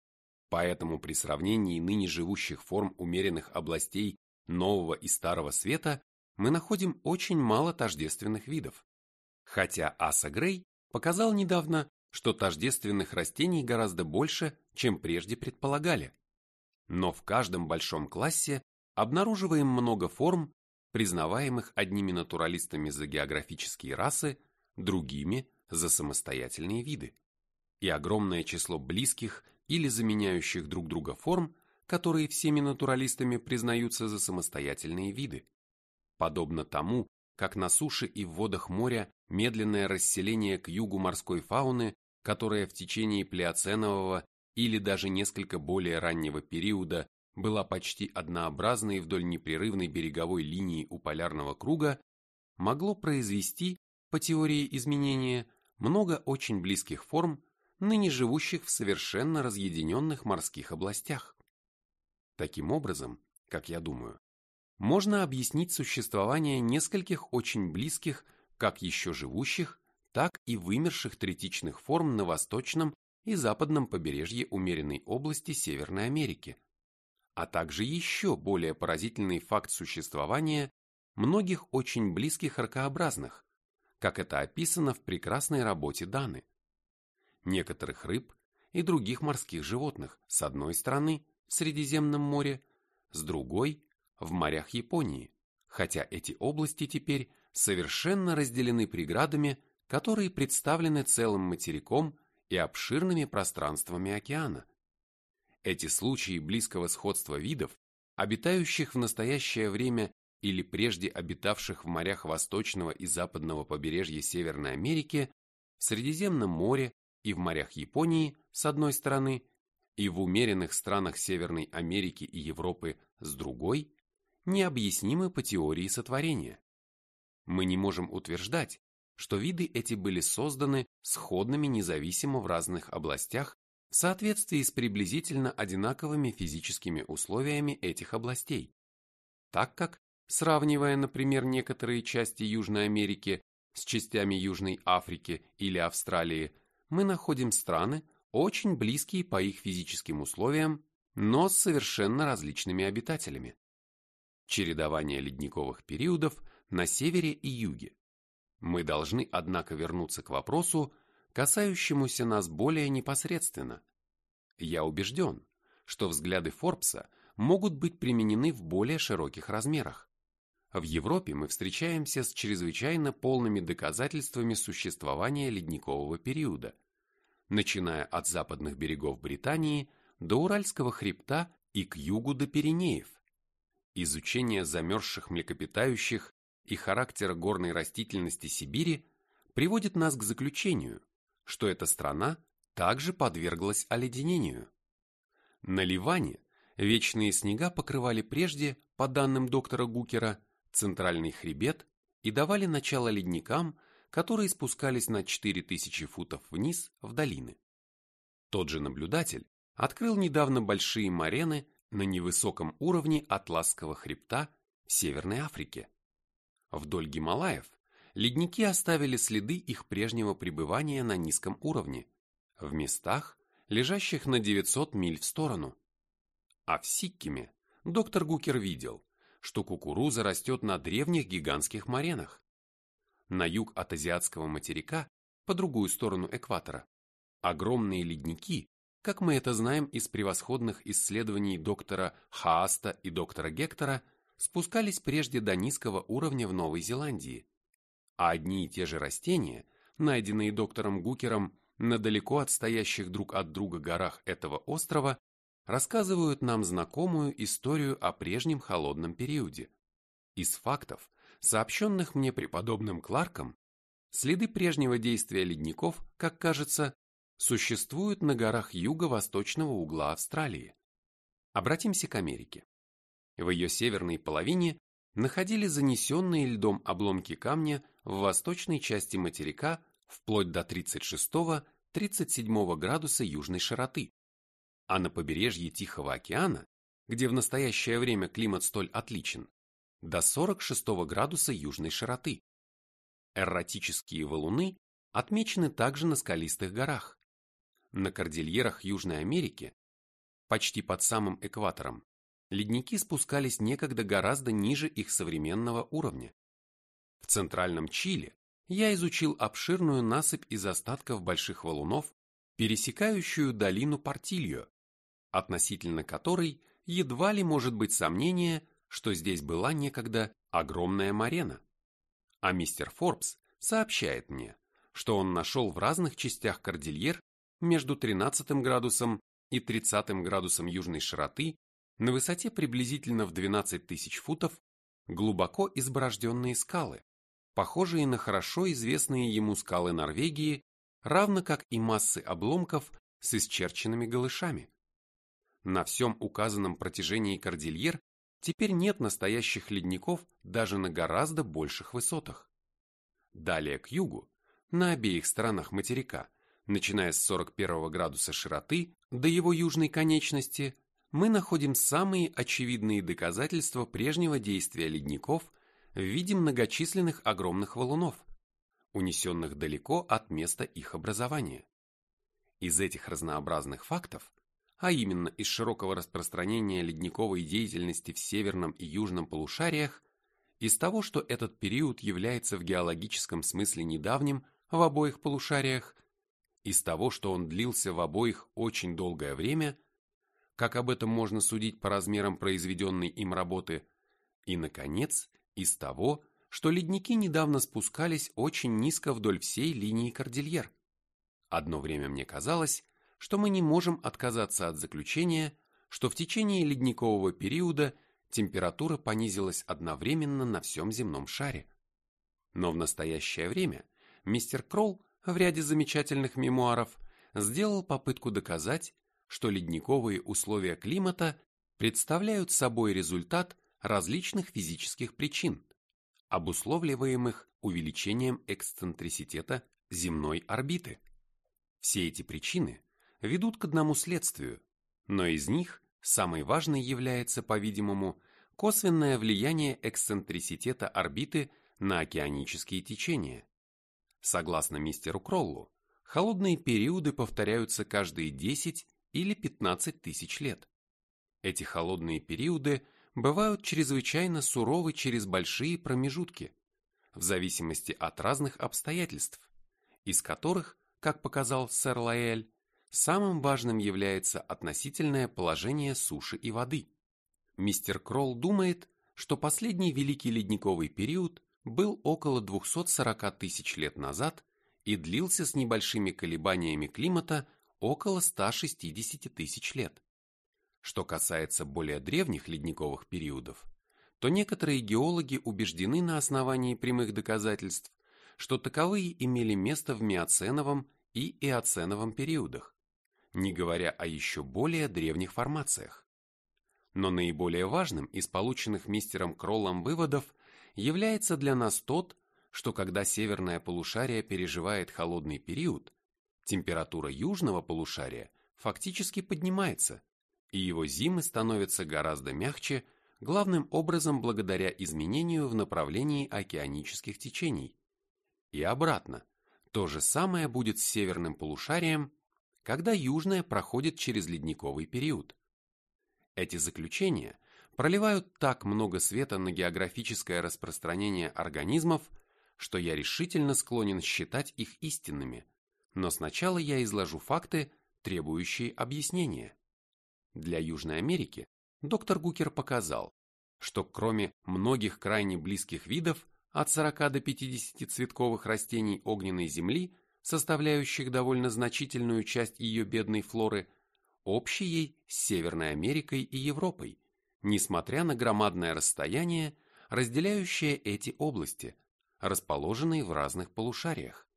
Поэтому при сравнении ныне живущих форм умеренных областей нового и старого света мы находим очень мало тождественных видов. Хотя Аса Грей показал недавно, что тождественных растений гораздо больше, чем прежде предполагали. Но в каждом большом классе обнаруживаем много форм, признаваемых одними натуралистами за географические расы, другими за самостоятельные виды, и огромное число близких или заменяющих друг друга форм, которые всеми натуралистами признаются за самостоятельные виды. Подобно тому, как на суше и в водах моря медленное расселение к югу морской фауны, которая в течение плеоценового или даже несколько более раннего периода была почти однообразной вдоль непрерывной береговой линии у полярного круга, могло произвести, по теории изменения, много очень близких форм, ныне живущих в совершенно разъединенных морских областях. Таким образом, как я думаю, можно объяснить существование нескольких очень близких, как еще живущих, так и вымерших третичных форм на восточном и западном побережье умеренной области Северной Америки, а также еще более поразительный факт существования многих очень близких ракообразных, как это описано в прекрасной работе Даны. Некоторых рыб и других морских животных с одной стороны в Средиземном море, с другой в морях Японии, хотя эти области теперь совершенно разделены преградами, которые представлены целым материком и обширными пространствами океана. Эти случаи близкого сходства видов, обитающих в настоящее время или прежде обитавших в морях восточного и западного побережья Северной Америки, в Средиземном море и в морях Японии с одной стороны, и в умеренных странах Северной Америки и Европы с другой, необъяснимы по теории сотворения. Мы не можем утверждать, что виды эти были созданы сходными независимо в разных областях в соответствии с приблизительно одинаковыми физическими условиями этих областей, так как, сравнивая, например, некоторые части Южной Америки с частями Южной Африки или Австралии, мы находим страны, очень близкие по их физическим условиям, но с совершенно различными обитателями. Чередование ледниковых периодов на севере и юге. Мы должны, однако, вернуться к вопросу, касающемуся нас более непосредственно. Я убежден, что взгляды Форбса могут быть применены в более широких размерах. В Европе мы встречаемся с чрезвычайно полными доказательствами существования ледникового периода, начиная от западных берегов Британии до Уральского хребта и к югу до Пиренеев. Изучение замерзших млекопитающих и характера горной растительности Сибири приводит нас к заключению, что эта страна также подверглась оледенению. На Ливане вечные снега покрывали прежде, по данным доктора Гукера, центральный хребет и давали начало ледникам, которые спускались на 4000 футов вниз в долины. Тот же наблюдатель открыл недавно большие морены на невысоком уровне Атласского хребта в Северной Африке. Вдоль Гималаев ледники оставили следы их прежнего пребывания на низком уровне, в местах, лежащих на 900 миль в сторону. А в Сиккиме доктор Гукер видел, что кукуруза растет на древних гигантских моренах. На юг от азиатского материка, по другую сторону экватора, огромные ледники, как мы это знаем из превосходных исследований доктора Хааста и доктора Гектора, спускались прежде до низкого уровня в Новой Зеландии, а одни и те же растения, найденные доктором Гукером на далеко отстоящих друг от друга горах этого острова, рассказывают нам знакомую историю о прежнем холодном периоде. Из фактов, сообщенных мне преподобным Кларком, следы прежнего действия ледников, как кажется, существуют на горах юго-восточного угла Австралии. Обратимся к Америке. В ее северной половине находили занесенные льдом обломки камня в восточной части материка вплоть до 36-37 градуса южной широты, а на побережье Тихого океана, где в настоящее время климат столь отличен, до 46 градуса южной широты. Эрратические валуны отмечены также на скалистых горах. На кордильерах Южной Америки, почти под самым экватором, ледники спускались некогда гораздо ниже их современного уровня. В центральном Чили я изучил обширную насыпь из остатков больших валунов, пересекающую долину Портильо, относительно которой едва ли может быть сомнение, что здесь была некогда огромная марена. А мистер Форбс сообщает мне, что он нашел в разных частях кордильер между 13 градусом и 30 градусом южной широты на высоте приблизительно в 12 тысяч футов глубоко изборожденные скалы, похожие на хорошо известные ему скалы Норвегии, равно как и массы обломков с исчерченными голышами. На всем указанном протяжении кордильер теперь нет настоящих ледников даже на гораздо больших высотах. Далее к югу, на обеих сторонах материка, начиная с 41 градуса широты до его южной конечности, мы находим самые очевидные доказательства прежнего действия ледников в виде многочисленных огромных валунов, унесенных далеко от места их образования. Из этих разнообразных фактов, а именно из широкого распространения ледниковой деятельности в северном и южном полушариях, из того, что этот период является в геологическом смысле недавним в обоих полушариях, из того, что он длился в обоих очень долгое время – как об этом можно судить по размерам произведенной им работы, и, наконец, из того, что ледники недавно спускались очень низко вдоль всей линии кордильер. Одно время мне казалось, что мы не можем отказаться от заключения, что в течение ледникового периода температура понизилась одновременно на всем земном шаре. Но в настоящее время мистер Кролл в ряде замечательных мемуаров сделал попытку доказать, что ледниковые условия климата представляют собой результат различных физических причин, обусловливаемых увеличением эксцентриситета земной орбиты. Все эти причины ведут к одному следствию, но из них самой важной является, по-видимому, косвенное влияние эксцентриситета орбиты на океанические течения. Согласно мистеру Кроллу, холодные периоды повторяются каждые 10 или 15 тысяч лет. Эти холодные периоды бывают чрезвычайно суровы через большие промежутки, в зависимости от разных обстоятельств, из которых, как показал сэр Лаэль, самым важным является относительное положение суши и воды. Мистер Кролл думает, что последний великий ледниковый период был около 240 тысяч лет назад и длился с небольшими колебаниями климата около 160 тысяч лет. Что касается более древних ледниковых периодов, то некоторые геологи убеждены на основании прямых доказательств, что таковые имели место в миоценовом и эоценовом периодах, не говоря о еще более древних формациях. Но наиболее важным из полученных мистером Кроллом выводов является для нас тот, что когда северное полушарие переживает холодный период, температура южного полушария фактически поднимается, и его зимы становятся гораздо мягче, главным образом благодаря изменению в направлении океанических течений. И обратно, то же самое будет с северным полушарием, когда южное проходит через ледниковый период. Эти заключения проливают так много света на географическое распространение организмов, что я решительно склонен считать их истинными, но сначала я изложу факты, требующие объяснения. Для Южной Америки доктор Гукер показал, что кроме многих крайне близких видов, от 40 до 50 цветковых растений огненной земли, составляющих довольно значительную часть ее бедной флоры, общей ей с Северной Америкой и Европой, несмотря на громадное расстояние, разделяющее эти области, расположенные в разных полушариях.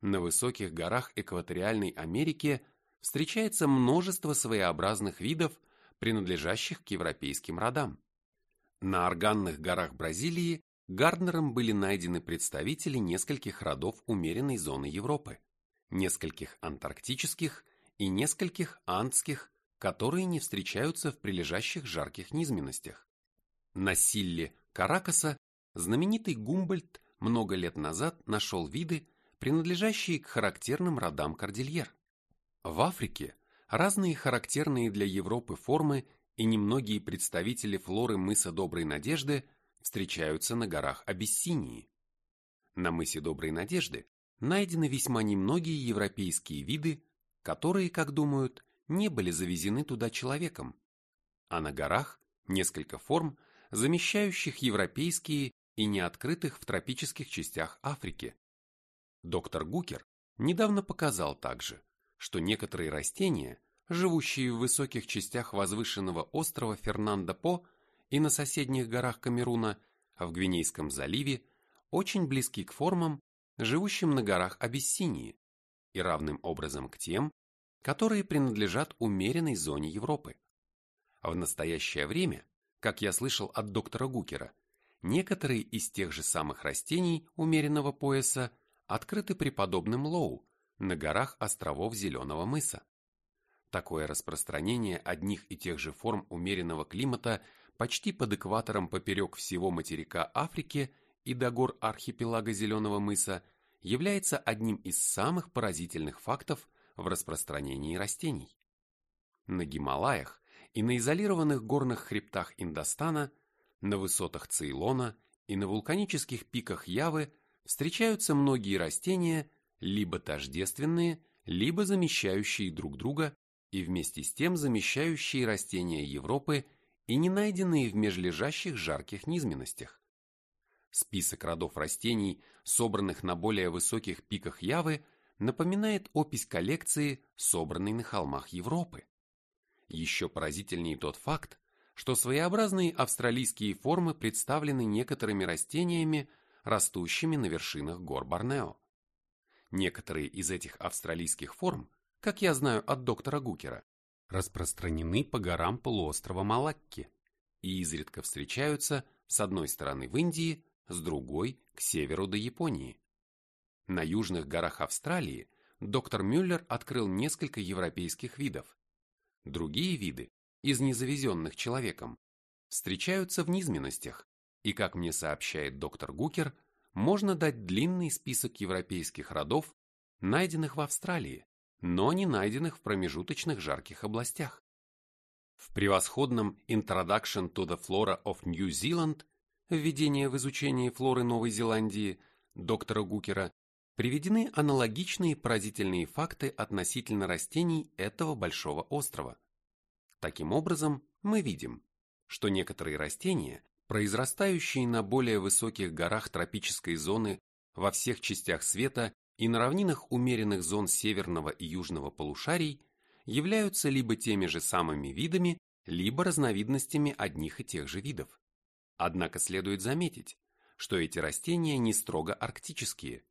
На высоких горах экваториальной Америки встречается множество своеобразных видов, принадлежащих к европейским родам. На органных горах Бразилии Гарднером были найдены представители нескольких родов умеренной зоны Европы, нескольких антарктических и нескольких андских, которые не встречаются в прилежащих жарких низменностях. На силле Каракаса знаменитый Гумбольдт много лет назад нашел виды, принадлежащие к характерным родам кордильер. В Африке разные характерные для Европы формы и немногие представители флоры мыса Доброй Надежды встречаются на горах Абиссинии. На мысе Доброй Надежды найдены весьма немногие европейские виды, которые, как думают, не были завезены туда человеком, а на горах несколько форм, замещающих европейские и неоткрытых в тропических частях Африки. Доктор Гукер недавно показал также, что некоторые растения, живущие в высоких частях возвышенного острова Фернандо-По и на соседних горах Камеруна, а в Гвинейском заливе, очень близки к формам, живущим на горах Абиссинии, и равным образом к тем, которые принадлежат умеренной зоне Европы. В настоящее время, как я слышал от доктора Гукера, некоторые из тех же самых растений умеренного пояса открыты при подобном Лоу на горах островов Зеленого мыса. Такое распространение одних и тех же форм умеренного климата почти под экватором поперек всего материка Африки и до гор архипелага Зеленого мыса является одним из самых поразительных фактов в распространении растений. На Гималаях и на изолированных горных хребтах Индостана, на высотах Цейлона и на вулканических пиках Явы встречаются многие растения, либо тождественные, либо замещающие друг друга и вместе с тем замещающие растения Европы и не найденные в межлежащих жарких низменностях. Список родов растений, собранных на более высоких пиках Явы, напоминает опись коллекции, собранной на холмах Европы. Еще поразительнее тот факт, что своеобразные австралийские формы представлены некоторыми растениями, растущими на вершинах гор Борнео. Некоторые из этих австралийских форм, как я знаю от доктора Гукера, распространены по горам полуострова Малакки и изредка встречаются с одной стороны в Индии, с другой к северу до Японии. На южных горах Австралии доктор Мюллер открыл несколько европейских видов, Другие виды, из незавезенных человеком, встречаются в низменностях, и, как мне сообщает доктор Гукер, можно дать длинный список европейских родов, найденных в Австралии, но не найденных в промежуточных жарких областях. В превосходном Introduction to the Flora of New Zealand «Введение в изучение флоры Новой Зеландии» доктора Гукера приведены аналогичные поразительные факты относительно растений этого большого острова. Таким образом, мы видим, что некоторые растения, произрастающие на более высоких горах тропической зоны во всех частях света и на равнинах умеренных зон северного и южного полушарий, являются либо теми же самыми видами, либо разновидностями одних и тех же видов. Однако следует заметить, что эти растения не строго арктические,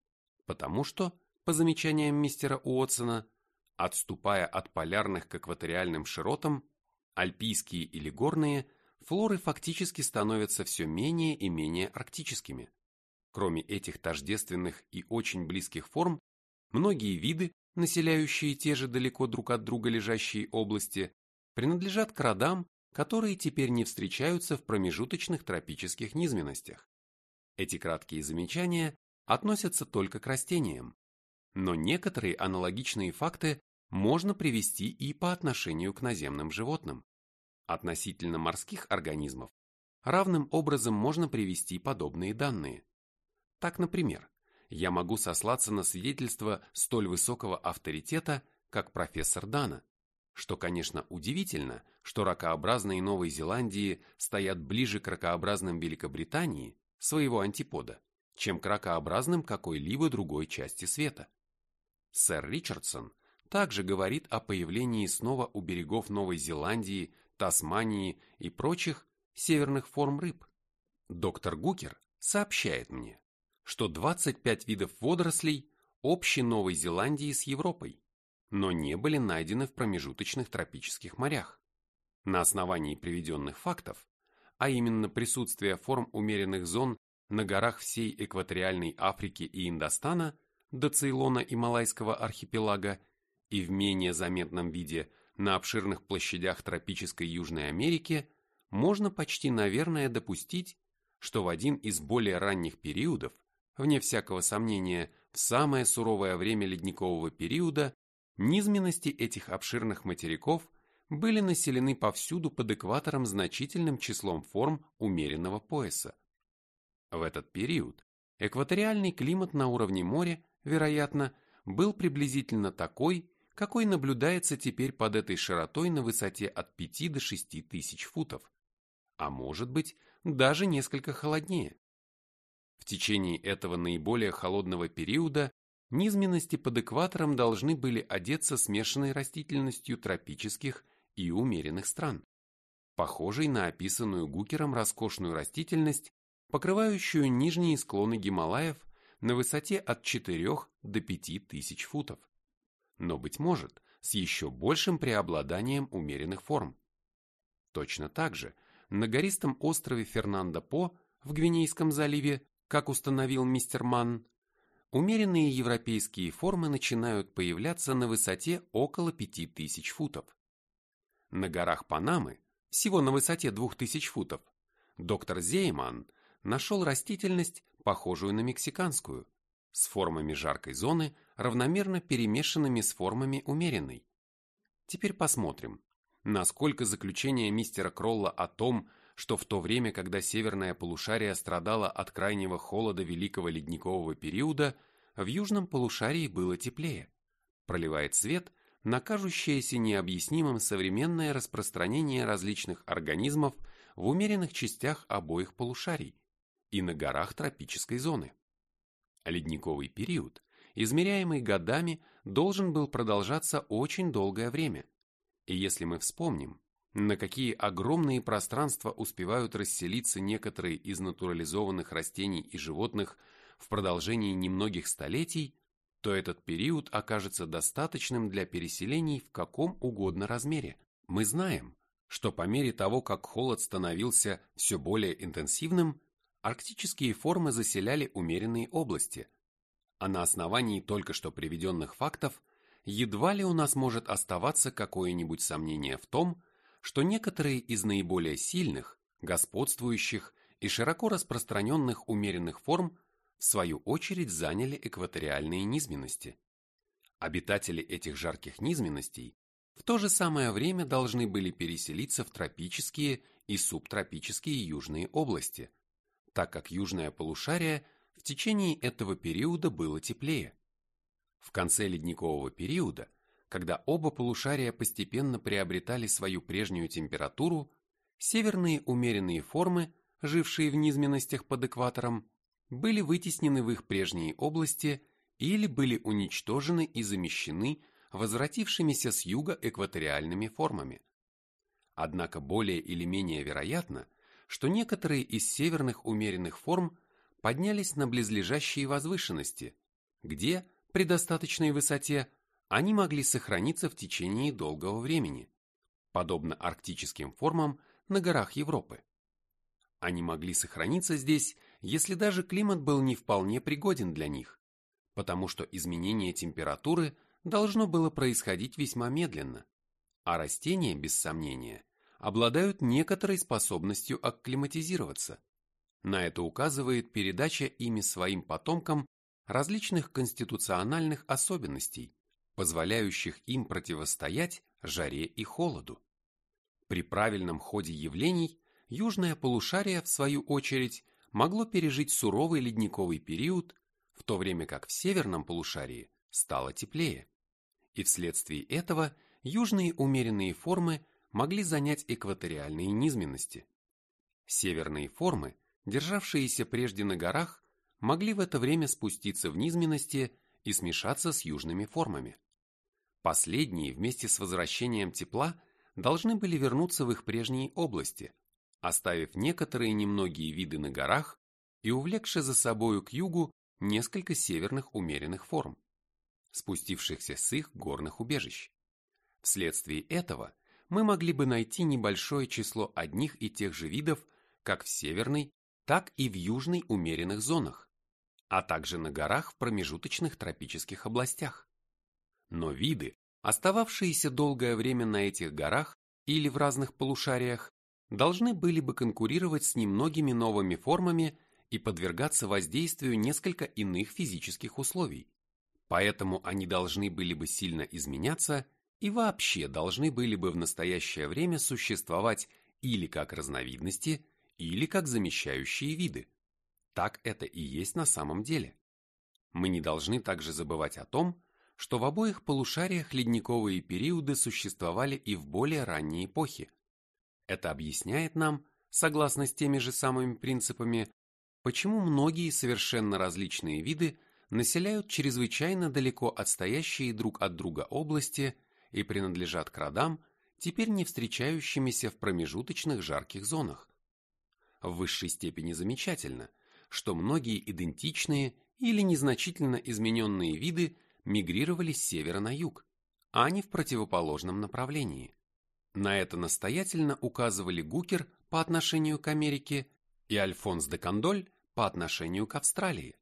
потому что, по замечаниям мистера Уотсона, отступая от полярных к экваториальным широтам, альпийские или горные, флоры фактически становятся все менее и менее арктическими. Кроме этих тождественных и очень близких форм, многие виды, населяющие те же далеко друг от друга лежащие области, принадлежат к родам, которые теперь не встречаются в промежуточных тропических низменностях. Эти краткие замечания относятся только к растениям, но некоторые аналогичные факты можно привести и по отношению к наземным животным. Относительно морских организмов равным образом можно привести подобные данные. Так, например, я могу сослаться на свидетельство столь высокого авторитета, как профессор Дана, что, конечно, удивительно, что ракообразные Новой Зеландии стоят ближе к ракообразным Великобритании, своего антипода, чем к ракообразным какой-либо другой части света. Сэр Ричардсон также говорит о появлении снова у берегов Новой Зеландии, Тасмании и прочих северных форм рыб. Доктор Гукер сообщает мне, что 25 видов водорослей общи Новой Зеландии с Европой, но не были найдены в промежуточных тропических морях. На основании приведенных фактов, а именно присутствие форм умеренных зон на горах всей экваториальной Африки и Индостана до Цейлона и Малайского архипелага и в менее заметном виде на обширных площадях тропической Южной Америки, можно почти, наверное, допустить, что в один из более ранних периодов, вне всякого сомнения, в самое суровое время ледникового периода, низменности этих обширных материков были населены повсюду под экватором значительным числом форм умеренного пояса. В этот период экваториальный климат на уровне моря, вероятно, был приблизительно такой, какой наблюдается теперь под этой широтой на высоте от 5 до 6 тысяч футов, а может быть, даже несколько холоднее. В течение этого наиболее холодного периода низменности под экватором должны были одеться смешанной растительностью тропических и умеренных стран, похожей на описанную Гукером роскошную растительность, покрывающую нижние склоны Гималаев на высоте от 4 до 5 тысяч футов. Но, быть может, с еще большим преобладанием умеренных форм. Точно так же на гористом острове Фернандо-По в Гвинейском заливе, как установил мистер Манн, умеренные европейские формы начинают появляться на высоте около 5000 футов. На горах Панамы, всего на высоте 2000 футов, доктор Зейман нашел растительность, похожую на мексиканскую, с формами жаркой зоны, равномерно перемешанными с формами умеренной. Теперь посмотрим, насколько заключение мистера Кролла о том, что в то время, когда северное полушарие страдало от крайнего холода Великого ледникового периода, в южном полушарии было теплее, проливает свет на кажущееся необъяснимым современное распространение различных организмов в умеренных частях обоих полушарий и на горах тропической зоны. Ледниковый период, измеряемый годами, должен был продолжаться очень долгое время – и если мы вспомним, на какие огромные пространства успевают расселиться некоторые из натурализованных растений и животных в продолжении немногих столетий, то этот период окажется достаточным для переселений в каком угодно размере. Мы знаем, что по мере того, как холод становился все более интенсивным, арктические формы заселяли умеренные области, а на основании только что приведенных фактов едва ли у нас может оставаться какое-нибудь сомнение в том, что некоторые из наиболее сильных, господствующих и широко распространенных умеренных форм в свою очередь заняли экваториальные низменности. Обитатели этих жарких низменностей в то же самое время должны были переселиться в тропические и субтропические южные области, так как южное полушарие в течение этого периода было теплее. В конце ледникового периода, когда оба полушария постепенно приобретали свою прежнюю температуру, северные умеренные формы, жившие в низменностях под экватором, были вытеснены в их прежние области или были уничтожены и замещены возвратившимися с юга экваториальными формами. Однако более или менее вероятно, что некоторые из северных умеренных форм поднялись на близлежащие возвышенности, где, при достаточной высоте они могли сохраниться в течение долгого времени, подобно арктическим формам на горах Европы. Они могли сохраниться здесь, если даже климат был не вполне пригоден для них, потому что изменение температуры должно было происходить весьма медленно, а растения, без сомнения, обладают некоторой способностью акклиматизироваться. На это указывает передача ими своим потомкам различных конституциональных особенностей, позволяющих им противостоять жаре и холоду. При правильном ходе явлений южное полушарие, в свою очередь, могло пережить суровый ледниковый период, в то время как в северном полушарии стало теплее. И вследствие этого южные умеренные формы могли занять экваториальные низменности. Северные формы, державшиеся прежде на горах, могли в это время спуститься в низменности и смешаться с южными формами. Последние вместе с возвращением тепла должны были вернуться в их прежние области, оставив некоторые немногие виды на горах и увлекши за собою к югу несколько северных умеренных форм, спустившихся с их горных убежищ. Вследствие этого мы могли бы найти небольшое число одних и тех же видов как в северной, так и в южной умеренных зонах, а также на горах в промежуточных тропических областях. Но виды, остававшиеся долгое время на этих горах или в разных полушариях, должны были бы конкурировать с немногими новыми формами и подвергаться воздействию несколько иных физических условий. Поэтому они должны были бы сильно изменяться и вообще должны были бы в настоящее время существовать или как разновидности, или как замещающие виды. Так это и есть на самом деле. Мы не должны также забывать о том, что в обоих полушариях ледниковые периоды существовали и в более ранние эпохи. Это объясняет нам, согласно с теми же самыми принципами, почему многие совершенно различные виды населяют чрезвычайно далеко отстоящие друг от друга области и принадлежат к родам, теперь не встречающимися в промежуточных жарких зонах. В высшей степени замечательно, что многие идентичные или незначительно измененные виды мигрировали с севера на юг, а не в противоположном направлении. На это настоятельно указывали Гукер по отношению к Америке и Альфонс де Кандоль по отношению к Австралии.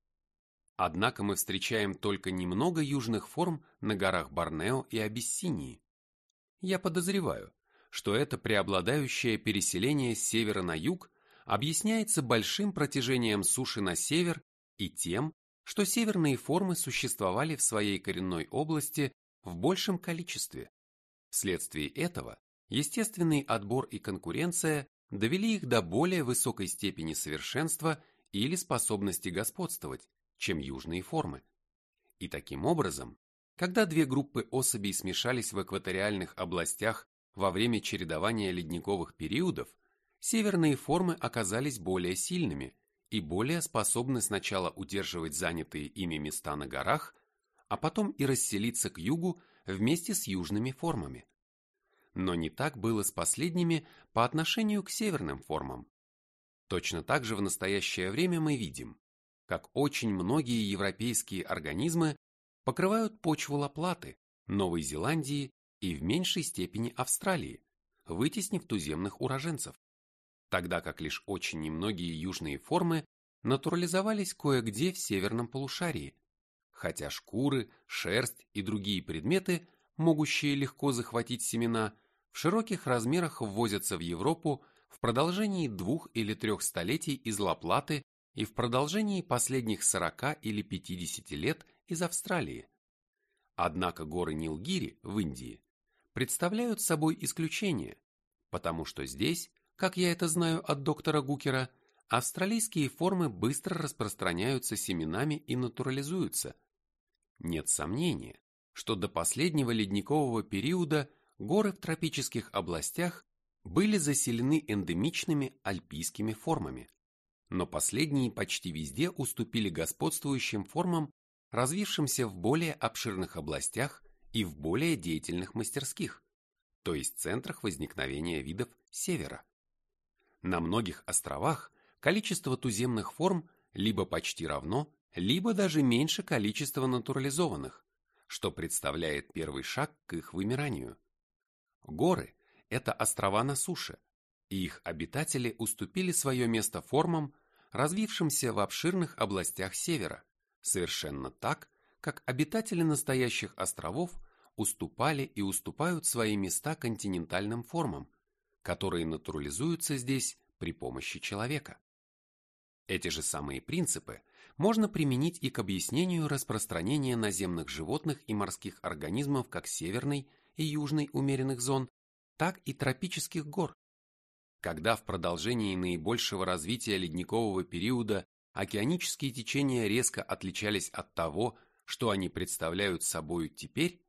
Однако мы встречаем только немного южных форм на горах Борнео и Абиссинии. Я подозреваю, что это преобладающее переселение с севера на юг объясняется большим протяжением суши на север и тем, что северные формы существовали в своей коренной области в большем количестве. Вследствие этого естественный отбор и конкуренция довели их до более высокой степени совершенства или способности господствовать, чем южные формы. И таким образом, когда две группы особей смешались в экваториальных областях во время чередования ледниковых периодов, северные формы оказались более сильными и более способны сначала удерживать занятые ими места на горах, а потом и расселиться к югу вместе с южными формами. Но не так было с последними по отношению к северным формам. Точно так же в настоящее время мы видим, как очень многие европейские организмы покрывают почву Лаплаты, Новой Зеландии и в меньшей степени Австралии, вытеснив туземных уроженцев, тогда как лишь очень немногие южные формы натурализовались кое-где в северном полушарии, хотя шкуры, шерсть и другие предметы, могущие легко захватить семена, в широких размерах ввозятся в Европу в продолжении двух или трех столетий из Лаплаты и в продолжении последних 40 или 50 лет из Австралии. Однако горы Нилгири в Индии представляют собой исключение, потому что здесь, как я это знаю от доктора Гукера, австралийские формы быстро распространяются семенами и натурализуются. Нет сомнения, что до последнего ледникового периода горы в тропических областях были заселены эндемичными альпийскими формами но последние почти везде уступили господствующим формам, развившимся в более обширных областях и в более деятельных мастерских, то есть центрах возникновения видов севера. На многих островах количество туземных форм либо почти равно, либо даже меньше количества натурализованных, что представляет первый шаг к их вымиранию. Горы – это острова на суше, и их обитатели уступили свое место формам, развившимся в обширных областях севера, совершенно так, как обитатели настоящих островов уступали и уступают свои места континентальным формам, которые натурализуются здесь при помощи человека. Эти же самые принципы можно применить и к объяснению распространения наземных животных и морских организмов как северной и южной умеренных зон, так и тропических гор, когда в продолжении наибольшего развития ледникового периода океанические течения резко отличались от того, что они представляют собой теперь,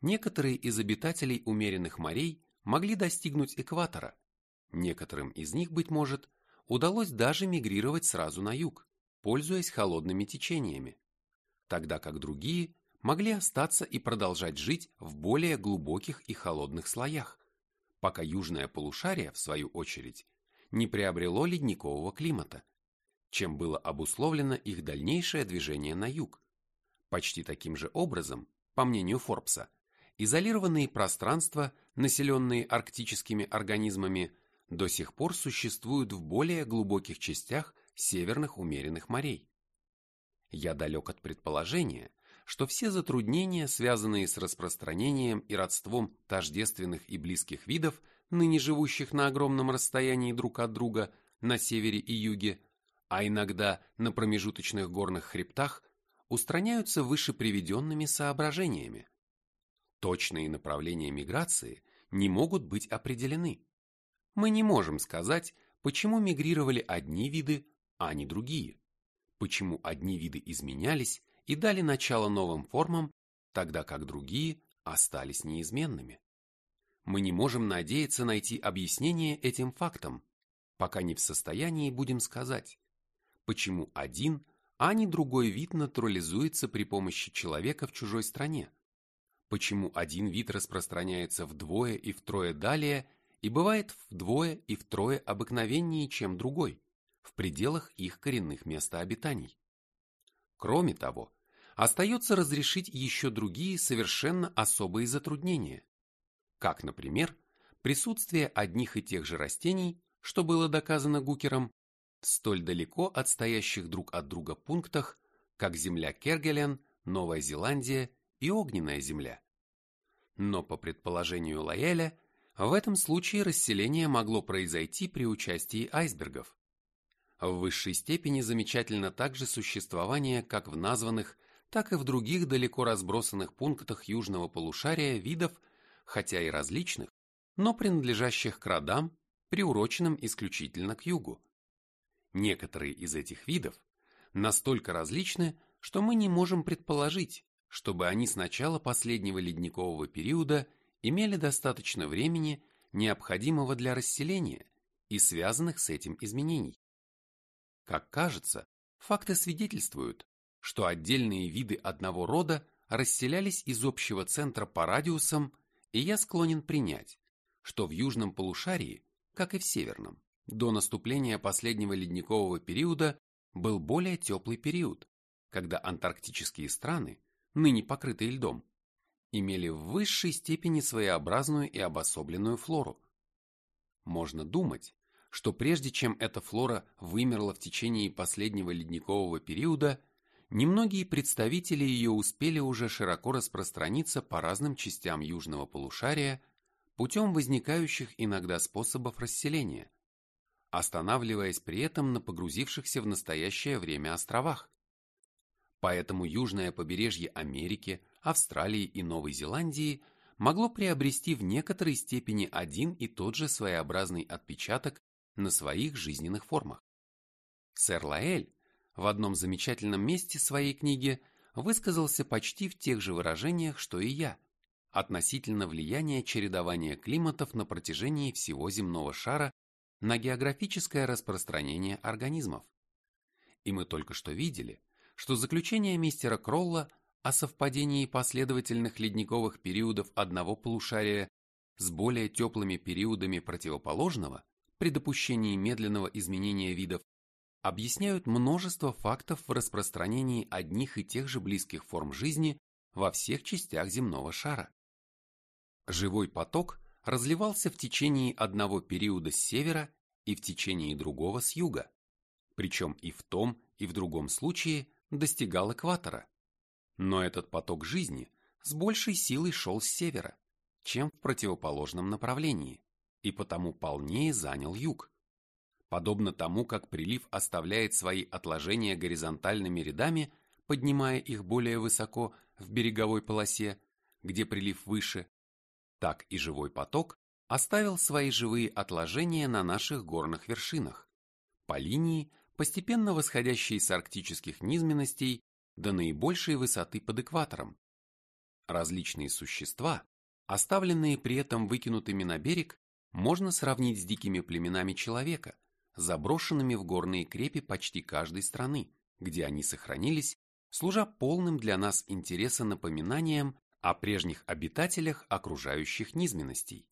некоторые из обитателей умеренных морей могли достигнуть экватора, некоторым из них, быть может, удалось даже мигрировать сразу на юг, пользуясь холодными течениями, тогда как другие могли остаться и продолжать жить в более глубоких и холодных слоях, пока южное полушарие, в свою очередь, не приобрело ледникового климата, чем было обусловлено их дальнейшее движение на юг. Почти таким же образом, по мнению Форбса, изолированные пространства, населенные арктическими организмами, до сих пор существуют в более глубоких частях северных умеренных морей. Я далек от предположения, что все затруднения, связанные с распространением и родством тождественных и близких видов, ныне живущих на огромном расстоянии друг от друга на севере и юге, а иногда на промежуточных горных хребтах, устраняются выше приведенными соображениями. Точные направления миграции не могут быть определены. Мы не можем сказать, почему мигрировали одни виды, а не другие. почему одни виды изменялись и дали начало новым формам, тогда как другие остались неизменными. Мы не можем надеяться найти объяснение этим фактам, пока не в состоянии будем сказать, почему один, а не другой вид натурализуется при помощи человека в чужой стране, почему один вид распространяется вдвое и втрое далее и бывает вдвое и втрое обыкновеннее, чем другой, в пределах их коренных местообитаний. Кроме того, остается разрешить еще другие совершенно особые затруднения, как, например, присутствие одних и тех же растений, что было доказано Гукером, в столь далеко отстоящих друг от друга пунктах, как земля Кергелен, Новая Зеландия и Огненная земля. Но по предположению Лаэля, в этом случае расселение могло произойти при участии айсбергов. В высшей степени замечательно также существование как в названных, так и в других далеко разбросанных пунктах южного полушария видов, хотя и различных, но принадлежащих к родам, приуроченным исключительно к югу. Некоторые из этих видов настолько различны, что мы не можем предположить, чтобы они с начала последнего ледникового периода имели достаточно времени, необходимого для расселения и связанных с этим изменений. Как кажется, факты свидетельствуют, что отдельные виды одного рода расселялись из общего центра по радиусам, и я склонен принять, что в южном полушарии, как и в северном, до наступления последнего ледникового периода был более теплый период, когда антарктические страны, ныне покрытые льдом, имели в высшей степени своеобразную и обособленную флору. Можно думать, что прежде чем эта флора вымерла в течение последнего ледникового периода, немногие представители ее успели уже широко распространиться по разным частям южного полушария путем возникающих иногда способов расселения, останавливаясь при этом на погрузившихся в настоящее время островах. Поэтому южное побережье Америки, Австралии и Новой Зеландии могло приобрести в некоторой степени один и тот же своеобразный отпечаток на своих жизненных формах. Сэр Лаэль в одном замечательном месте своей книги высказался почти в тех же выражениях, что и я, относительно влияния чередования климатов на протяжении всего земного шара на географическое распространение организмов. И мы только что видели, что заключение мистера Кролла о совпадении последовательных ледниковых периодов одного полушария с более теплыми периодами противоположного при допущении медленного изменения видов объясняют множество фактов в распространении одних и тех же близких форм жизни во всех частях земного шара. Живой поток разливался в течение одного периода с севера и в течение другого с юга, причем и в том, и в другом случае достигал экватора. Но этот поток жизни с большей силой шел с севера, чем в противоположном направлении и потому полнее занял юг. Подобно тому, как прилив оставляет свои отложения горизонтальными рядами, поднимая их более высоко в береговой полосе, где прилив выше, так и живой поток оставил свои живые отложения на наших горных вершинах, по линии, постепенно восходящей с арктических низменностей до наибольшей высоты под экватором. Различные существа, оставленные при этом выкинутыми на берег, можно сравнить с дикими племенами человека, заброшенными в горные крепи почти каждой страны, где они сохранились, служа полным для нас интереса напоминанием о прежних обитателях окружающих низменностей.